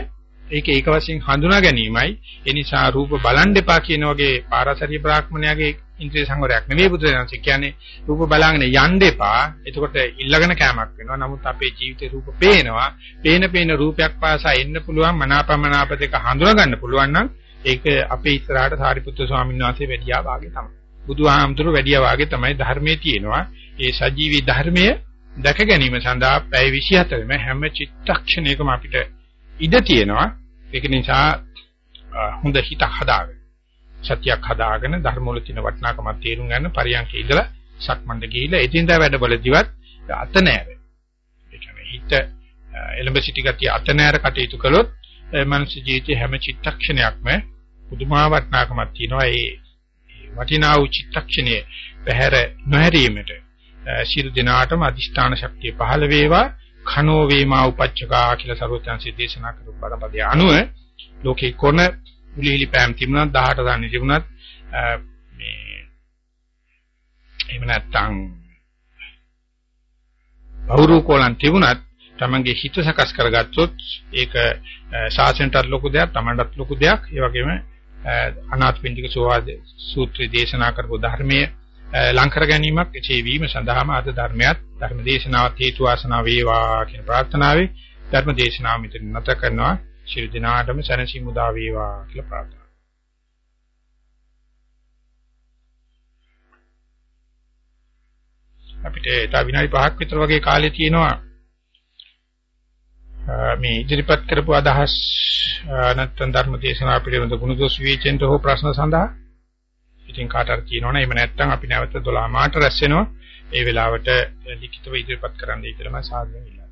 ඒක ඒක වශයෙන් හඳුනා ගැනීමයි. ඒ නිසා රූප බලන් දෙපා කියන වගේ පාරසරිය බ්‍රාහ්මණයාගේ ඉන්ද්‍රිය සංවරයක් නෙවෙයි බුදුරජාණන් කියන්නේ. රූප බලාගෙන යන්න එපා. එතකොට ඉල්ලගෙන කෑමක් වෙනවා. නමුත් අපේ ජීවිතේ රූප පේනවා. පේන පේන රූපයක් පාසා එන්න පුළුවන් මනාපමනාප දෙක හඳුනා ගන්න පුළුවන් නම් ඒක අපේ ඉස්සරහට සාරිපුත්‍ර ස්වාමීන් වහන්සේ වැඩියා වාගේ තමයි. බුදුහාමුදුරු වැඩියා වාගේ තමයි ධර්මයේ තියෙනවා ඒ සජීවී ධර්මය දැක ගැනීම සඳහා පැය 24ම හැම චිත්තක්ෂණයකම අපිට ඉඩ තියෙනවා. ඒක නිසා හොඳ හිත හදාගන්න. සත්‍යයක් හදාගෙන ධර්ම වල තියෙන වටිනාකමක් තේරුම් ගන්න පරියන්කේ ඉඳලා සක්මන්ද ගිහිලා එදින්දා වැඩවලදීවත් අත නෑර. ඒ කියන්නේ හිත එලඹ සිටි ගතිය අත නෑර කටයුතු කළොත් මනුෂ්‍ය ජීවිතයේ හැම චිත්තක්ෂණයක්ම පුදුමා වටිනාකමක් තියෙනවා. ඒ වටිනා වූ චිත්තක්ෂණයේ පැහැර නොහැරීමට ශිරු දිනාටම අදිෂ්ඨාන ශක්තිය පහළ වේවා. khano වේමා උපච්චකා කියලා සරුවචන්සේ දේශනා කරපු බණපදයේ අනුව ලෝකේ කොන උලිහිලි පෑම් තිබුණත් 18 දන්නේ තිබුණත් මේ එහෙම නැත්තම් බහුරු කොලන් තිබුණත් තමන්ගේ හිත සකස් කරගත්තොත් ඒක ශාසනයටත් ලොකු දෙයක් තමන්ටත් ලොකු දෙයක් ඒ වගේම අනාථපිණ්ඩික සෝවාද සූත්‍රය දේශනා කරපු ධර්මයේ ලංකර ගැනීමක් එසේ වීම සඳහාම අද ධර්මයක් ධර්ම දේශනාවත් හේතු වාසනා වේවා කියන ප්‍රාර්ථනාවයි ධර්ම දේශනාව මෙතන නැත කරනවා. ශිරු දිනාටම සැනසි මුදා වේවා කියලා ප්‍රාර්ථනා. අපිට තව විනාඩි 5ක් විතර වගේ කාලය තියෙනවා. මේ ඉදිරිපත් කරපු අදහස් නැත්නම් ධර්ම දේශනාව පිළිබඳ ගුණදෝෂ විචෙන්ට හෝ ප්‍රශ්න සඳහා. ඉතින් කාට හරි කියනවනේ එහෙම නැත්නම් අපි නැවත 12 මාට රැස් වෙනවා. ඒ වෙලාවට ලිඛිතව ඉදිරිපත් කරන්නයි කියලා මම සාදරයෙන් ඉල්ලනවා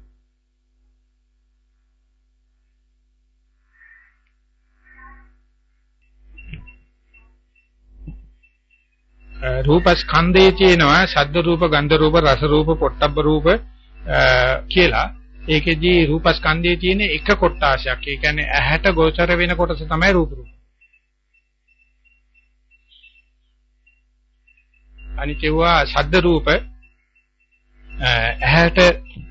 රූපස්කන්ධයේ තියෙනවා ශබ්ද රූප ගන්ධ රූප රස රූප පොට්ටබ්බ රූප කියලා. ඒකෙදී රූපස්කන්ධයේ තියෙන එක කොටාශයක්. ඒ කියන්නේ ඇහැට ගෝචර වෙන කොටස තමයි රූප රූප. අනිතේවා ශබ්ද රූප ඇහැට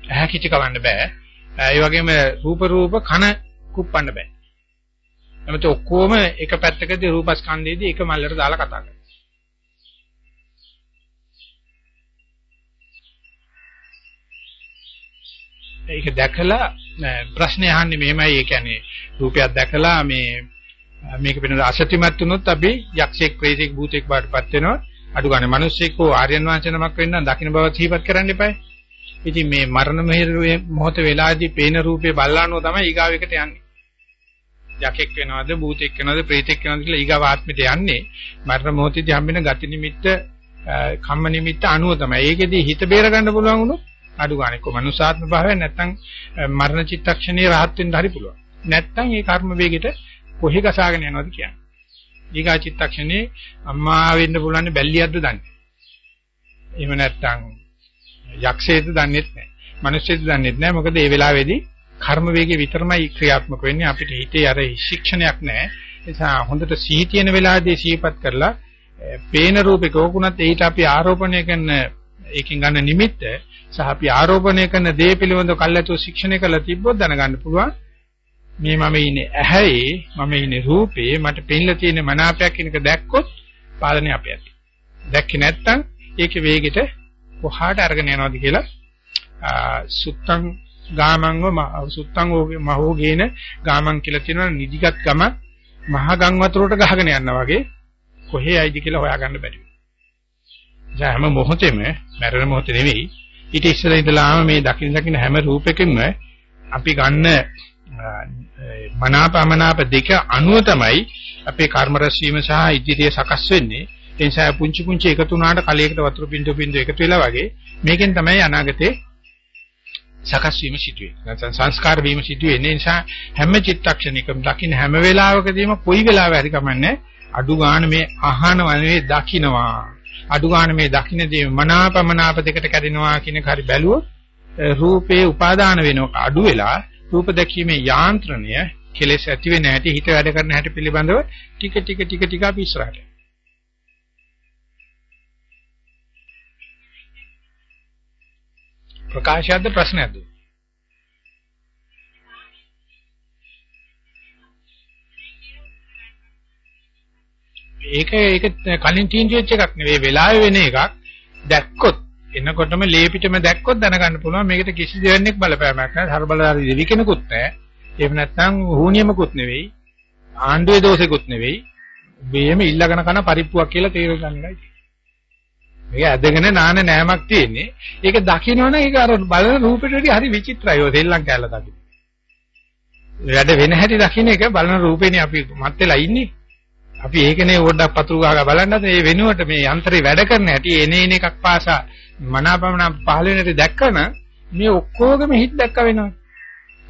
ඇහැ කිචි කවන්න බෑ. ඒ වගේම රූප රූප කන කුප්පන්න බෑ. එමෙත ඔක්කොම එක පැත්තකදී රූපස්කන්ධයේදී එක මල්ලට දාලා කතා කරනවා. ඒක දැකලා ප්‍රශ්නේ අහන්නේ මෙහෙමයි ඒ කියන්නේ රූපයක් දැකලා මේ මේක වෙන අසත්‍යමත් වුණොත් අපි යක්ෂයෙක් ප්‍රේතෙක් භූතෙක් බාටපත් වෙනවා අඩු ගන්න මිනිස්සෙක් හෝ ආර්යයන් වහන්සේ නමක් වෙන්න දකින්න බව සිහිපත් කරන්න එපායි. ඉතින් මේ මරණ මෙහෙරුවේ මොහොත වෙලාදී පේන රූපේ බල්ලානෝ තමයි ඊගාව එකට යන්නේ. යකෙක් වෙනවද භූතෙක් වෙනවද ප්‍රේතෙක් වෙනවද කියලා ඊගාව ආත්මෙට යන්නේ මරණ මොහොතේදී හම්බෙන ගති නිමිත්ත කම්ම නිමිත්ත අනුව තමයි. ඒකෙදී හිත බේර ගන්න පුළුවන් වුණොත් අඩු ගන්න එක්ක මනුසාත්ම භාවය නැත්තම් මරණ චිත්තක්ෂණයේ rahat වෙන්න හරි පුළුවන්. නැත්තම් ඒ කර්ම වේගෙට කොහෙ ගසාගෙන යනවද කියන්නේ. ඊගා චිත්තක්ෂණේ අම්මා වෙන්න පුළුවන් බැල්ලියක්ද දන්නේ. එහෙම නැත්තම් යක්ෂයෙක්ද දන්නේත් නැහැ. මිනිස්සෙක්ද දන්නේත් නැහැ. මොකද ඒ වෙලාවේදී කර්ම වේගය විතරමයි ක්‍රියාත්මක වෙන්නේ. අපිට හිතේ අර ශික්ෂණයක් නැහැ. ඒ නිසා හොඳට සිහි තියෙන වෙලාවේදී සිහිපත් කරලා පේන රූපේ කෝකුණත් ඊට අපි ආරෝපණය කරන ඒකෙන් ගන්න නිමිත්ත සහ අපි ආරෝපණය කරන දේ පිළිබඳව කල්ැතුව ශික්ෂණය කරලා තිබ්බොත් දැනගන්න පුළුවන් මේ මම ඉන්නේ ඇහැයි මම ඉන්නේ රූපේ මට පෙන්ලා තියෙන මනාපයක් කෙනක දැක්කොත් පාලනය අපේ ඇති. දැක්කේ නැත්නම් ඒකේ වේගෙට කොහාට අරගෙන යනවද කියලා සුත්තං ගාමංව සුත්තං මහෝගේන ගාමං කියලා තියෙනවා නිදිගත් ගම මහ ගම් වතුරට ගහගෙන යනවා වගේ කොහේ ඇයිද කියලා හොයාගන්න බැරි වෙනවා. හැම මොහොතෙම මරණ මොහොතේ නෙවෙයි ඊට ඉස්සෙල්ලා ඉඳලාම මේ දකින්න දකින්න හැම රූපයකින්ම අපි ගන්න මනාපමනාප දෙක අනුව තමයි අපේ කර්ම රැස්වීම සහ ඉදිරිය සකස් වෙන්නේ. ඒ නිසා පුංචි පුංචි එකතු වුණාට කලයකට වතුර බින්දුව බින්දුව එකතු වෙලා වගේ මේකෙන් තමයි අනාගතේ සකස් වීම සිදු වෙන්නේ. නැත්නම් සංස්කාර වීම සිදු වෙන්නේ. නිසා හැම චිත්තක්ෂණයකම දකින්න හැම වෙලාවකදීම කොයි වෙලාවෙ හරි කමන්නේ අඩු ගන්න මේ අහනව නෙවෙයි දකින්නවා. අඩු ගන්න මේ දකින්නදී මනාපමනාප දෙකට කැඩෙනවා කියන කාරි බැලුවොත් රූපේ උපාදාන වෙනක අඩු වෙලා රූප දැකීමේ යාන්ත්‍රණය කෙලෙස් ඇති වෙන හැටි හිත වැඩ කරන හැටි පිළිබඳව ටික ටික ටික ටික අපි ඉස්සරහට. ප්‍රකාශයක්ද ප්‍රශ්නයක්ද? ඒක ඒක කලින් තීන්දුව වෙච්ච එකක් නෙවෙයි වෙලාවේ වෙන එකක්. දැක්කොත් එනකොටම ලේපිටම දැක්කොත් දැනගන්න පුළුවන්. මේකට කිසි දෙයක් බලපෑමක් නැහැ. හරබලදාරි දෙවි කෙනෙකුත් නැහැ. එහෙම නැත්නම් හුනියමකුත් නෙවෙයි. ආණ්ඩුවේ දෝෂෙකුත් නෙවෙයි. මේෙම ඉල්ලගෙන කරන පරිප්පුවක් කියලා තේරුම් ගන්නයි. මේක ඇදගෙන නාන නෑමක් තියෙන්නේ. ඒක දකින්නවනේ ඒක අර බලන රූපෙට වඩා හරි විචිත්‍රයි. ඔය දෙල්ලම් කැලලා දකින්න. වැඩ වෙන හැටි දකින්න එක බලන රූපේනේ අපි මත් වෙලා ඉන්නේ. අපි ඒකනේ පොඩ්ඩක් පතුරු ගහලා බලන්නත් ඒ වෙනුවට මේ යන්ත්‍රේ වැඩ කරන හැටි එනේන එකක් පාසා මනාපමන පහළ වෙන හැටි දැක්කම මේ ඔක්කොගම හිත දැක්ක වෙනවා.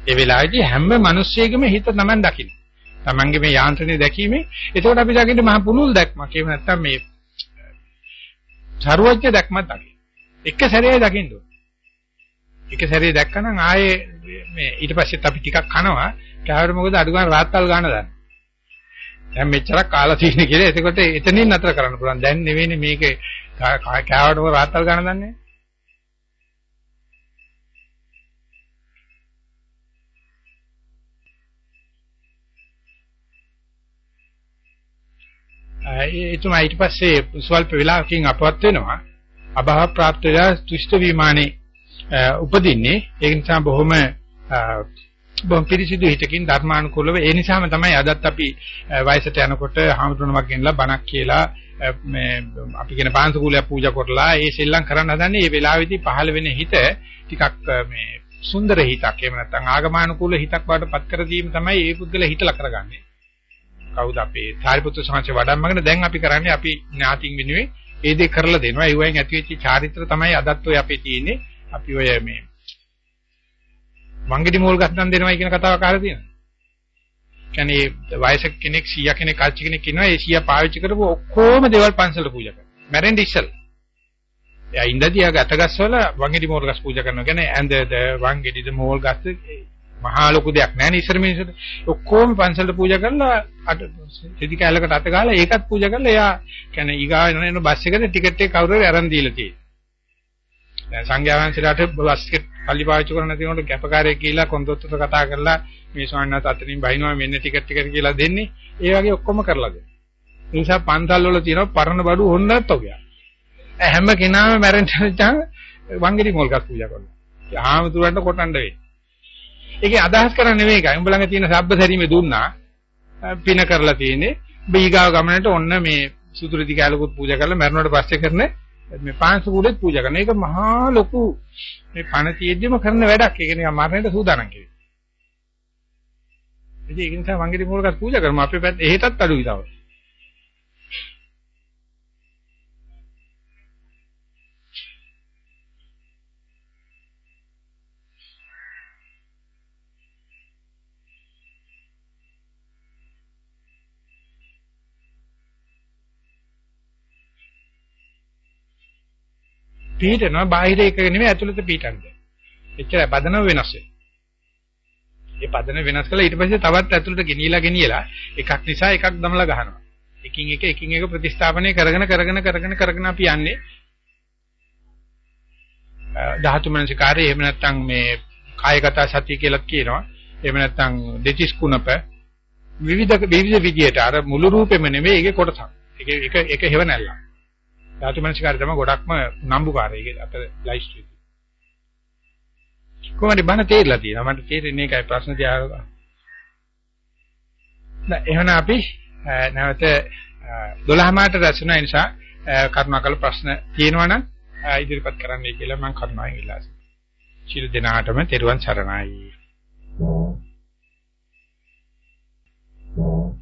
ඒ වෙලාවේදී හැම මිනිස්සෙකම හිත Taman දකින්න. Tamanගේ මේ යාන්ත්‍රණය දැකීමේ එතකොට අපි දකින්නේ මහ පුනුල් දැක්මක්. එහෙම නැත්නම් මේ ਸਰවඥ දැක්මක් දකින්න. එක සැරේ දකින්න ඕන. එක සැරේ දැක්කනම් ආයේ මේ ඊට පස්සෙත් අපි ටිකක් කනවා. කෑවට මොකද අඩු ගන්න රාත්තල් ගන්න දන්නේ. දැන් මෙච්චරක් කාලා තියෙන කියලා එතකොට එතනින් නතර කරන්න පුළුවන්. දැන් නෙවෙයිනේ මේකේ කෑවටම රාත්තල් ගන්න දන්නේ. එතුමා ඊට පස්සේ ස්වල්ප වේලාවකින් අපවත් වෙනවා. අභාව ප්‍රාප්ත වෙලා තුෂ්ඨ විමානේ උපදින්නේ. ඒ නිසා බොහොම බොහොම පිරිසිදු හිතකින් ධර්මානුකූලව ඒ නිසාම තමයි අදත් අපි වයසට යනකොට හාමුදුරනමක් ගෙනලා බණක් කියලා මේ අපි කියන පාන්සකූලයක් පූජා කරලා ඒ සෙල්ලම් කරන්න හදන්නේ මේ වෙලාවේදී පහළ වෙන හිත ටිකක් මේ සුන්දර හිතක් එහෙම නැත්නම් ආගමානුකූල හිතක් බවට පත් කර දීම තමයි ඒ පුද්ගල හිතලා කරගන්නේ. කවුද අපේ සාරිපුත්‍ර සාංශේ වඩම්මගෙන දැන් අපි කරන්නේ අපි ඥාතින් වෙනුවේ ඒ දේ කරලා දෙනවා. ඒ වයින් ඇතිවෙච්ච චාරිත්‍ර තමයි අදත් ඔය අපේ තියෙන්නේ. අපි ඔය මේ වංගෙඩි මෝල් ගස්නම් දෙනවයි කියන කතාවක් අහලා තියෙනවා. කියන්නේ වයසක කෙනෙක් 100 කෙනෙක් කල්චි කෙනෙක් ඉන්නවා ඒ 100 පාවිච්චි කරපුව ඔක්කොම දේවල් පන්සලට පූජා කරනවා. මැරෙන්න ඉස්සෙල්ලා. එයා ඉඳදී ආ ගතගස් වල වංගෙඩි මෝල් ගස් පූජා කරනවා. කියන්නේ ඇඳද වංගෙඩිද මෝල් ගස් මහා ලොකු දෙයක් නෑ නේ ඉස්සර මිනිස්සුන්ට. ඔක්කොම පන්සලට පූජා කරලා අට සිදි කැලකට අත ගාලා ඒකත් පූජා කරලා එයා කියන්නේ ඊගාව එන බස් එකේ ටිකට් එක කවුරු හරි අරන් දීලා තියෙනවා. දැන් සංඝයා වහන්සේලාට බස් එක පල්ලි පාවිච්චි කරන තියෙනකොට කැපකාරයෙක් ගිහිල්ලා කොන්දොත්තට කතා කරලා මේ ස්වාමීන් වහන්සේ අතනින් බහිනවා මෙන්න ටිකට් ටිකට් කියලා දෙන්නේ. ඒ වගේ ඔක්කොම කරලා දෙනවා. ඒ නිසා පන්සල් වල තියෙන පරණ බඩු හොන්නත් ඔගියා. හැම කෙනාම මැරෙන්න නැත්නම් වංගෙඩි මොල් ගස් පූජා කරනවා. ආමතුරන්ට කොටන්න වෙයි. ඒකේ අදහස් කරන්නේ නෙවෙයි එකයි. උඹ ළඟ තියෙන සබ්බ සැරීමේ දුන්නා. පින කරලා තියෙන්නේ. බීගාව ගමනට ඔන්න මේ සුදුරිදි කැලකුත් පූජා කරලා මැරුණාට පස්සේ කරන මේ පාංශ කුලෙත් පූජා කරන. ඒක මහා ලොකු මේ පණ තියෙද්දිම කරන වැඩක්. ඒක නිකන් මරණයට සූදානම් කෙරේ. ඉතින් ඒක නිසා වංගෙඩි මූලකත් පූජා කරමු. අපේ පැත්ත එහෙටත් අඩුයි තව. පිටනවා බාහිර එක නෙමෙයි ඇතුළත පිටන්නේ. එච්චරයි පදනම වෙනස් වෙන්නේ. ඒ පදනම වෙනස් කළා ඊට පස්සේ තවත් ඇතුළට ගෙනියලා ගෙනියලා එකක් නිසා එකක් දමලා ගහනවා. එකින් එක එකින් එක ප්‍රතිස්ථාපනය කරගෙන කරගෙන කරගෙන කරගෙන අපි යන්නේ ධාතු මනසිකාරය එහෙම නැත්නම් මේ කායගත සතිය කියලා කියනවා. එහෙම නැත්නම් දෙතිස් කුණප විවිධ විවිධ විදියට අර මුළු රූපෙම නෙමෙයි ඒකේ කොටසක්. ඒක එක එක හේව නැල්ලක්. ධාතු මනසිකාරය තමයි ගොඩක්ම නම්බුකාරය ඒක අතර ලයිෆ් ස්ට්‍රීට්. කොහොමද බණ තේරලා තියෙනවා මට තේරෙන්නේ ඒකයි ප්‍රශ්න තියාගන්න. නෑ එහෙනම් අපි නැවත 12 මාට රැස්න නිසා කරුණාකර ප්‍රශ්න තියෙනවනම් ඉදිරිපත් කරන්නයි කියලා මම කරුණාවෙන් ඉල්ලා සිටිනවා. ශිර දිනාටම තෙරුවන් සරණයි. Thank you.